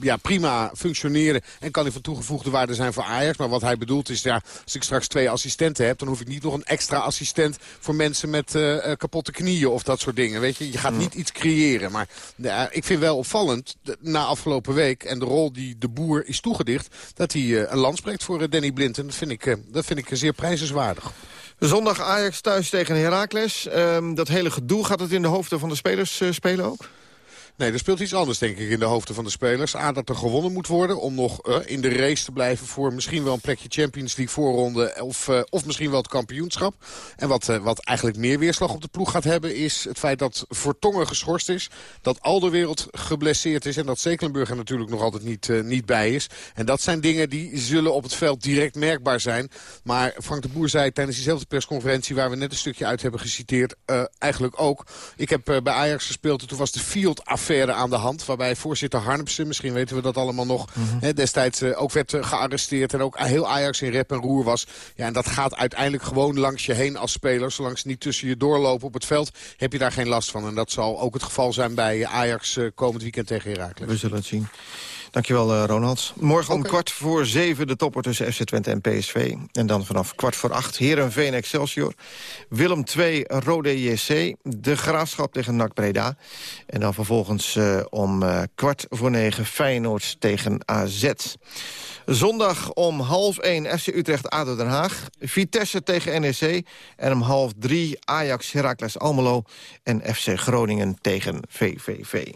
ja, prima functioneren en kan hij van toegevoegde waarde zijn voor Ajax. Maar wat hij bedoelt is, ja, als ik straks twee assistenten heb... dan hoef ik niet nog een extra assistent voor mensen met eh, kapotte knieën of dat soort dingen. Weet je, je gaat niet iets creëren. Maar ja, ik vind wel opvallend, na afgelopen week en de rol die de boer is toegedicht... dat hij een land spreekt voor Danny Blind. En dat vind ik, dat vind ik zeer prijzenswaardig. Zondag Ajax thuis tegen Heracles. Ehm, dat hele gedoe, gaat het in de hoofden van de spelers eh, spelen ook? Nee, er speelt iets anders denk ik in de hoofden van de spelers. A, dat er gewonnen moet worden om nog eh, in de race te blijven... voor misschien wel een plekje Champions League voorronde... of, eh, of misschien wel het kampioenschap. En wat, eh, wat eigenlijk meer weerslag op de ploeg gaat hebben... is het feit dat Vertongen geschorst is. Dat Alderwereld geblesseerd is. En dat Stekelenburg er natuurlijk nog altijd niet, niet bij is. En dat zijn dingen die zullen op het veld direct merkbaar zijn. Maar Frank de Boer zei tijdens diezelfde persconferentie... waar we net een stukje uit hebben geciteerd... eigenlijk ook. Ik heb bij Ajax gespeeld en toen was de Field-affaire aan de hand... waarbij voorzitter Harnepsen, misschien weten we dat allemaal nog... hè, destijds eh, ook werd eh, gearresteerd en ook heel Ajax in rep en roer was. Ja, en dat gaat uiteindelijk gewoon langs je heen als speler. Zolang ze niet tussen je doorlopen op het veld, heb je daar geen last van. En dat zal ook het geval zijn bij Ajax eh, komend weekend tegen Heracles. We zullen het zien. Dankjewel, eh, Ronald. Morgen om kwart voor zeven de topper tussen FC Twente en PSV. En dan vanaf kwart voor acht Herenveen Excelsior. Willem 2 Rode JC. De Graafschap tegen NAC Breda. En dan vervolgens eh, om eh, kwart voor negen Feyenoord tegen AZ. Zondag om half één FC Utrecht ADO Den Haag. Vitesse tegen NEC. En om half drie Ajax Heracles Almelo. En FC Groningen tegen VVV.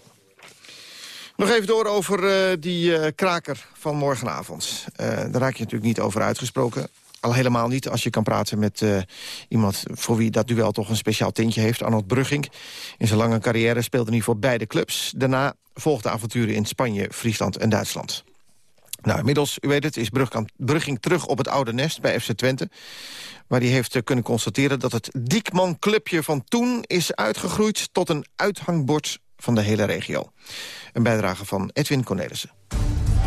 Nog even door over eh, die eh, kraker van morgenavond. Eh, daar raak je natuurlijk niet over uitgesproken. Al helemaal niet als je kan praten met iemand voor wie dat duel toch een speciaal tintje heeft. Arnold Brugging. In zijn lange carrière speelde hij voor beide clubs. Daarna volgde avonturen in Spanje, Friesland en Duitsland. Nou, inmiddels, u weet het, is Brugging terug op het oude nest bij FC Twente. Maar die heeft kunnen constateren dat het Diekman-clubje van toen... is uitgegroeid tot een uithangbord van de hele regio. Een bijdrage van Edwin Cornelissen.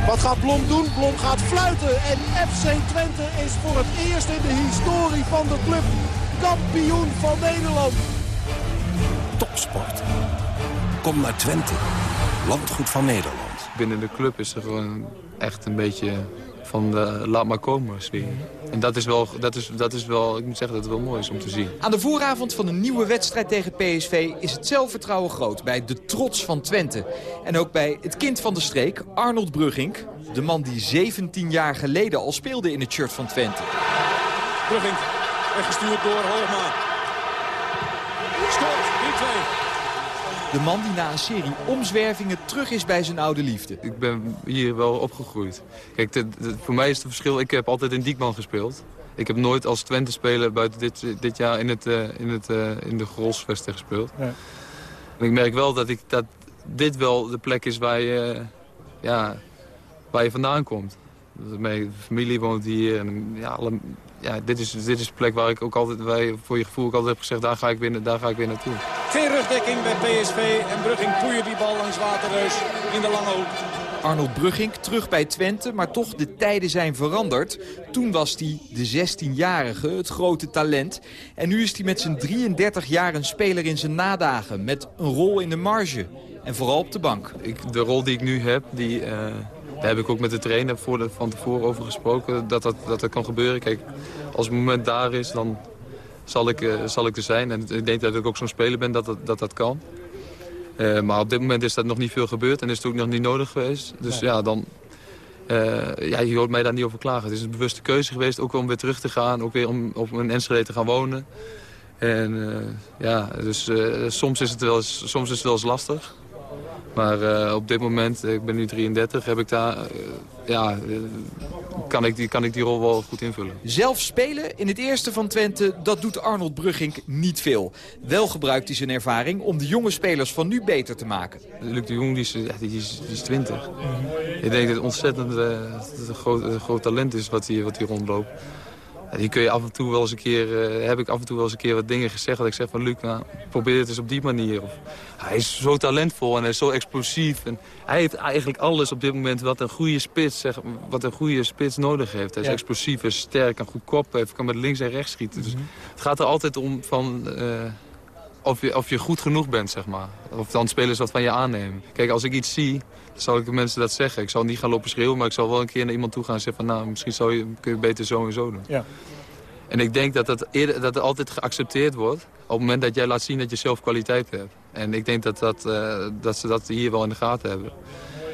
Wat gaat Blom doen? Blom gaat fluiten. En FC Twente is voor het eerst in de historie van de club kampioen van Nederland. Topsport. Kom naar Twente, landgoed van Nederland. Binnen de club is er gewoon echt een beetje van de laat maar komen sfeer. En dat is wel, dat is, dat is wel, ik moet zeggen dat het wel mooi is om te zien. Aan de vooravond van een nieuwe wedstrijd tegen PSV is het zelfvertrouwen groot bij de trots van Twente. En ook bij het kind van de streek, Arnold Brugging. De man die 17 jaar geleden al speelde in het shirt van Twente. Brugging, weggestuurd door Hoogma. Scoort, 3-2. De man die na een serie omzwervingen terug is bij zijn oude liefde. Ik ben hier wel opgegroeid. Kijk, de- de- voor mij is het verschil, ik heb altijd in Diekman gespeeld. Ik heb nooit als Twente-speler buiten dit, dit jaar in, het, eh, in, het, eh, in de Grolsvesten gespeeld. Ja. En ik merk wel dat, ik, dat dit wel de plek is waar je, eh, ja, waar je vandaan komt. Mijn familie woont hier. En, ja, alle, ja, dit, is, dit is de plek waar ik ook altijd, waar je, voor je gevoel ook altijd heb gezegd, daar ga ik weer, daar ga ik weer naartoe. Geen rugdekking bij PSV en Brugging poeiert die bal langs Waterreus in de lange hoek. Arnold Brugging terug bij Twente, maar toch de tijden zijn veranderd. Toen was hij de 16-jarige, het grote talent. En nu is hij met zijn 33 jaar een speler in zijn nadagen. Met een rol in de marge. En vooral op de bank. Ik, de rol die ik nu heb, die, eh, daar heb ik ook met de trainer voor de, van tevoren over gesproken. Dat dat, dat dat kan gebeuren. Kijk, als het moment daar is, dan zal ik, eh, zal ik er zijn. En ik denk dat ik ook zo'n speler ben dat dat, dat, dat kan. Eh, maar op dit moment is dat nog niet veel gebeurd en is het ook nog niet nodig geweest. Dus ja, dan... eh, ja, je hoort mij daar niet over klagen. Het is een bewuste keuze geweest, ook om weer terug te gaan. Ook weer om op een Enschede te gaan wonen. En ja, dus soms, is het wel eens, soms is het wel eens lastig. Maar eh, op dit moment, ik ben nu 33, heb ik daar, eh, ja, eh, kan, ik die, kan ik die rol wel goed invullen. Zelf spelen in het eerste van Twente, dat doet Arnold Brugging niet veel. Wel gebruikt hij zijn ervaring om de jonge spelers van nu beter te maken. Luc de Jong die is, ja, die is, die is 20. Ik denk dat het ontzettend eh, dat het een groot, een groot talent is wat hier, wat hier rondloopt. Die kun je af en toe wel eens een keer, eh, heb ik af en toe wel eens een keer wat dingen gezegd. Dat ik zeg van Luc, nou, probeer het eens op die manier. Of, hij is zo talentvol en hij is zo explosief. En hij heeft eigenlijk alles op dit moment wat een goede spits, zeg, wat een goede spits nodig heeft. Hij is Ja. explosief, is sterk en goed kop. Hij kan met links en rechts schieten. Dus het gaat er altijd om van... eh, of je, of je goed genoeg bent, zeg maar. Of dan spelers wat van je aannemen. Kijk, als ik iets zie, zal ik de mensen dat zeggen. Ik zal niet gaan lopen schreeuwen, maar ik zal wel een keer naar iemand toe gaan en zeggen van... nou, misschien zou je, kun je beter zo en zo doen. Ja. En ik denk dat dat, eerder, dat het altijd geaccepteerd wordt... op het moment dat jij laat zien dat je zelf kwaliteit hebt. En ik denk dat, dat, eh, dat ze dat hier wel in de gaten hebben.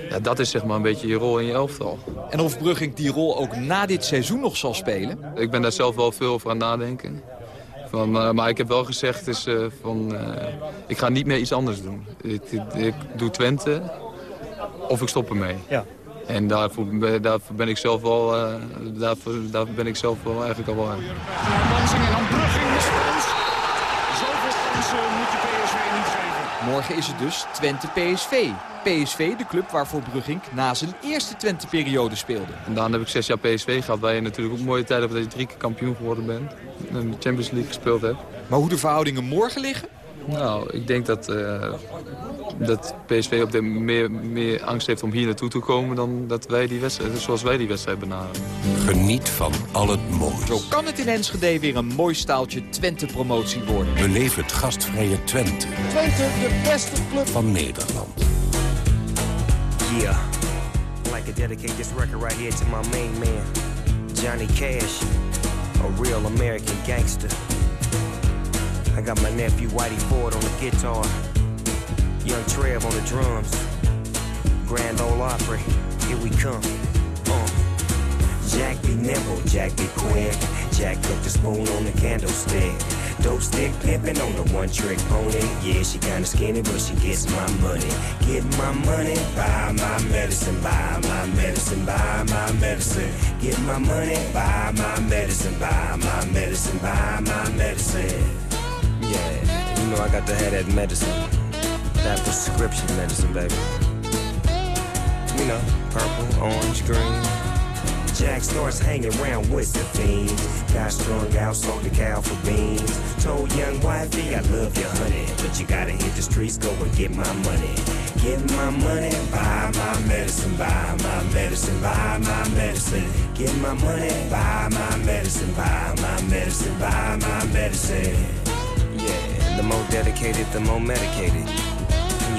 Ja, dat is zeg maar een beetje je rol in je elftal. En of Brugging die rol ook na dit seizoen nog zal spelen? Ik ben daar zelf wel veel over aan het nadenken. Van, maar, maar ik heb wel gezegd, is, eh, van, eh, ik ga niet meer iets anders doen. Ik, ik, ik doe Twente of ik stop ermee. Ja. En daarvoor, ben- daarvoor ben ik zelf wel, eh, daarvoor, daar ben ik zelf wel eigenlijk al wel aan. En dan Brugging kans. Zoveel kansen moet je PSV niet geven. Morgen is het dus Twente-PSV. PSV, de club waarvoor Brugging na zijn eerste Twente-periode speelde. En daarna heb ik zes jaar PSV gehad, waar je natuurlijk ook mooie tijd hebt dat je drie keer kampioen geworden bent. En de Champions League gespeeld hebt. Maar hoe de verhoudingen morgen liggen? Nou, ik denk dat, eh, dat PSV op de meer, meer angst heeft om hier naartoe te komen dan dat wij die wedstrijd, zoals wij die wedstrijd benaderen. Geniet van al het moois. Zo kan het in Enschede weer een mooi staaltje Twente-promotie worden. Beleef het gastvrije Twente Twente, de beste club van Nederland. Yeah. Like to dedicate this record right here to my main man, Johnny Cash, a real American gangster. I got my nephew Whitey Ford on the guitar, Young Trev on the drums, Grand Ole Opry, here we come. Uh. Jack be nimble, Jack be quick. Jack put the spoon on the candlestick. Dope stick pimpin' on the one trick pony. Yeah, she kinda skinny, but she gets my money. Get my money, buy my medicine, buy my medicine, buy my medicine. Get my money, buy my medicine, buy my medicine, buy my medicine. Yeah, you know I got to have that medicine. That prescription medicine, baby. You know, purple, orange, green. Jack starts hanging around with the fiends. Got strung out, sold the cow for beans. Told young wifey, I love you, honey. But you gotta hit the streets, go and get my money. Get my money, buy my medicine, buy my medicine, buy my medicine. Get my money, buy my medicine, buy my medicine, buy my medicine. Yeah, the more dedicated, the more medicated.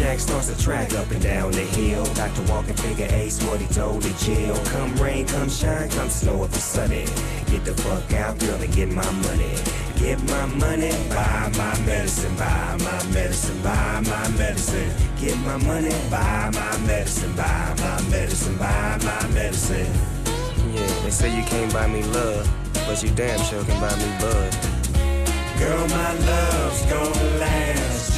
Jack starts to track up and down the hill. Dr. Walking figure ace what he told the jail. Come rain, come shine, come snow if it's sunny. Get the fuck out, girl, and get my money. Get my money, buy my medicine, buy my medicine, buy my medicine. Get my money, buy my medicine, buy my medicine, buy my medicine. Yeah, they say you can't buy me love, but you damn sure can buy me bud. Girl, my love's gonna last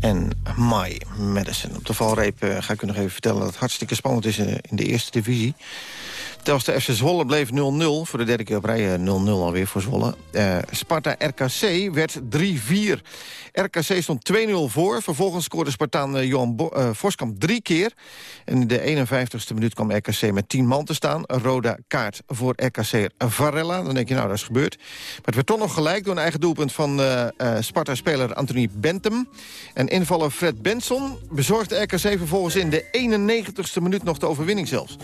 en My Madison. Op de valreep eh, ga ik u nog even vertellen dat het hartstikke spannend is in, in de eerste divisie. Telstar FC Zwolle bleef 0-0. Voor de derde keer op rij eh, 0-0 alweer voor Zwolle. Eh, Sparta RKC werd 3-4. RKC stond 2-0 voor. Vervolgens scoorde Spartaan eh, Johan Bo eh, Voskamp drie keer. En in de 51ste minuut kwam RKC met 10 man te staan. Rode kaart voor RKC Varela. Dan denk je, nou, dat is gebeurd. Maar het werd toch nog gelijk door een eigen doelpunt van eh, Sparta-speler Anthony Bentham. En invaller Fred Benson bezorgde RKC vervolgens in de 91ste minuut nog de overwinning zelfs.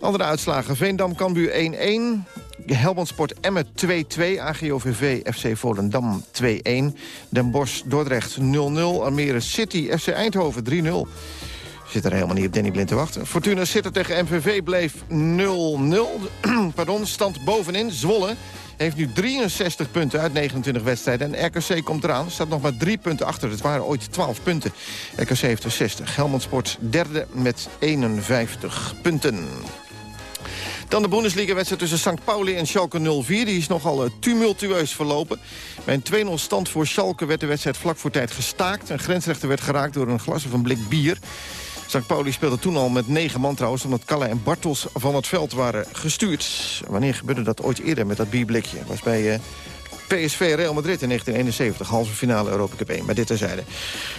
Andere uitslagen. Veendam, Cambuur 1-1. Helmond Sport Emmen 2-2. AGOVV FC Volendam 2-1. Den Bosch Dordrecht 0-0. Almere City FC Eindhoven 3-0. Zit er helemaal niet op Danny Blind te wachten. Fortuna Sittard tegen MVV bleef 0-0. Pardon, stand bovenin. Zwolle heeft nu 63 punten uit 29 wedstrijden. En RKC komt eraan, staat nog maar 3 punten achter. Het waren ooit 12 punten. RKC heeft er 60. Helmond Sport derde met 51 punten. Dan de Bundesliga-wedstrijd tussen St. Pauli en Schalke 04. Die is nogal eh, tumultueus verlopen. Bij een 2-0 stand voor Schalke werd de wedstrijd vlak voor tijd gestaakt. Een grensrechter werd geraakt door een glas of een blik bier. St. Pauli speelde toen al met negen man trouwens... omdat Kalle en Bartels van het veld waren gestuurd. Wanneer gebeurde dat ooit eerder met dat bierblikje? Was bij eh, PSV Real Madrid in 1971, halve finale Europa Cup 1. Maar dit terzijde.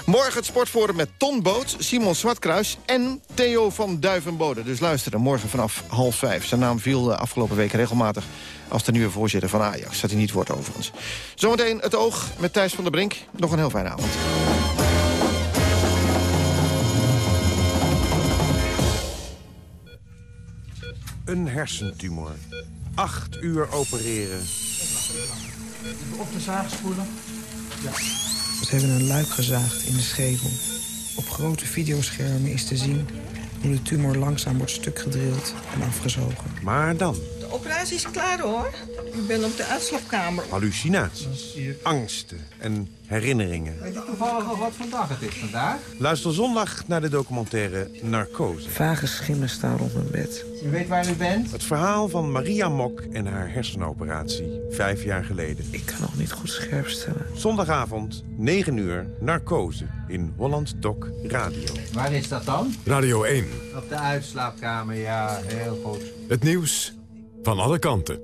Morgen het sportforum met Ton Boot, Simon Zwartkruis en Theo van Duivenbode. Dus luisteren, morgen vanaf half vijf. Zijn naam viel de afgelopen week regelmatig als de nieuwe voorzitter van Ajax. Dat hij niet wordt overigens. Zometeen het oog met Thijs van der Brink. Nog een heel fijne avond. Een hersentumor. Acht uur opereren. Op de zaag spoelen. Ja. Ze hebben een luik gezaagd in de schedel. Op grote videoschermen is te zien hoe de tumor langzaam wordt stukgedrild en afgezogen. Maar dan De operatie is klaar hoor. U bent op de uitslaapkamer. hallucinaties, angsten en herinneringen. Weet je toevallig nog wat vandaag het is vandaag? Luister zondag naar de documentaire Narcose. Vage schimmen staan rond mijn bed. U weet waar u bent? Het verhaal van Maria Mok en haar hersenoperatie, vijf jaar geleden. Ik kan nog niet goed scherp stellen. Zondagavond, 9 uur, Narcose in Holland Doc Radio. Waar is dat dan? Radio 1. Op de uitslaapkamer, ja, heel goed. Het nieuws van alle kanten.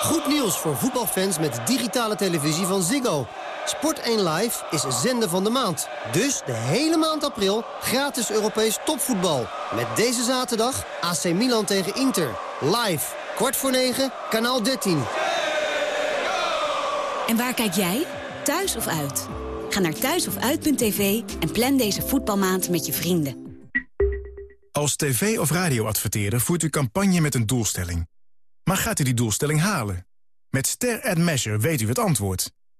Goed nieuws voor voetbalfans met digitale televisie van Ziggo. Sport 1 Live is zender van de maand. Dus de hele maand april gratis Europees topvoetbal. Met deze zaterdag AC Milan tegen Inter. Live, kwart voor 9, kanaal 13. En waar kijk jij? Thuis of uit? Ga naar thuisofuit.tv en plan deze voetbalmaand met je vrienden. Als tv- of radioadverteerder voert u campagne met een doelstelling. Maar gaat u die doelstelling halen? Met Ster Ad Measure weet u het antwoord.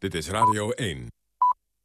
Dit is Radio 1.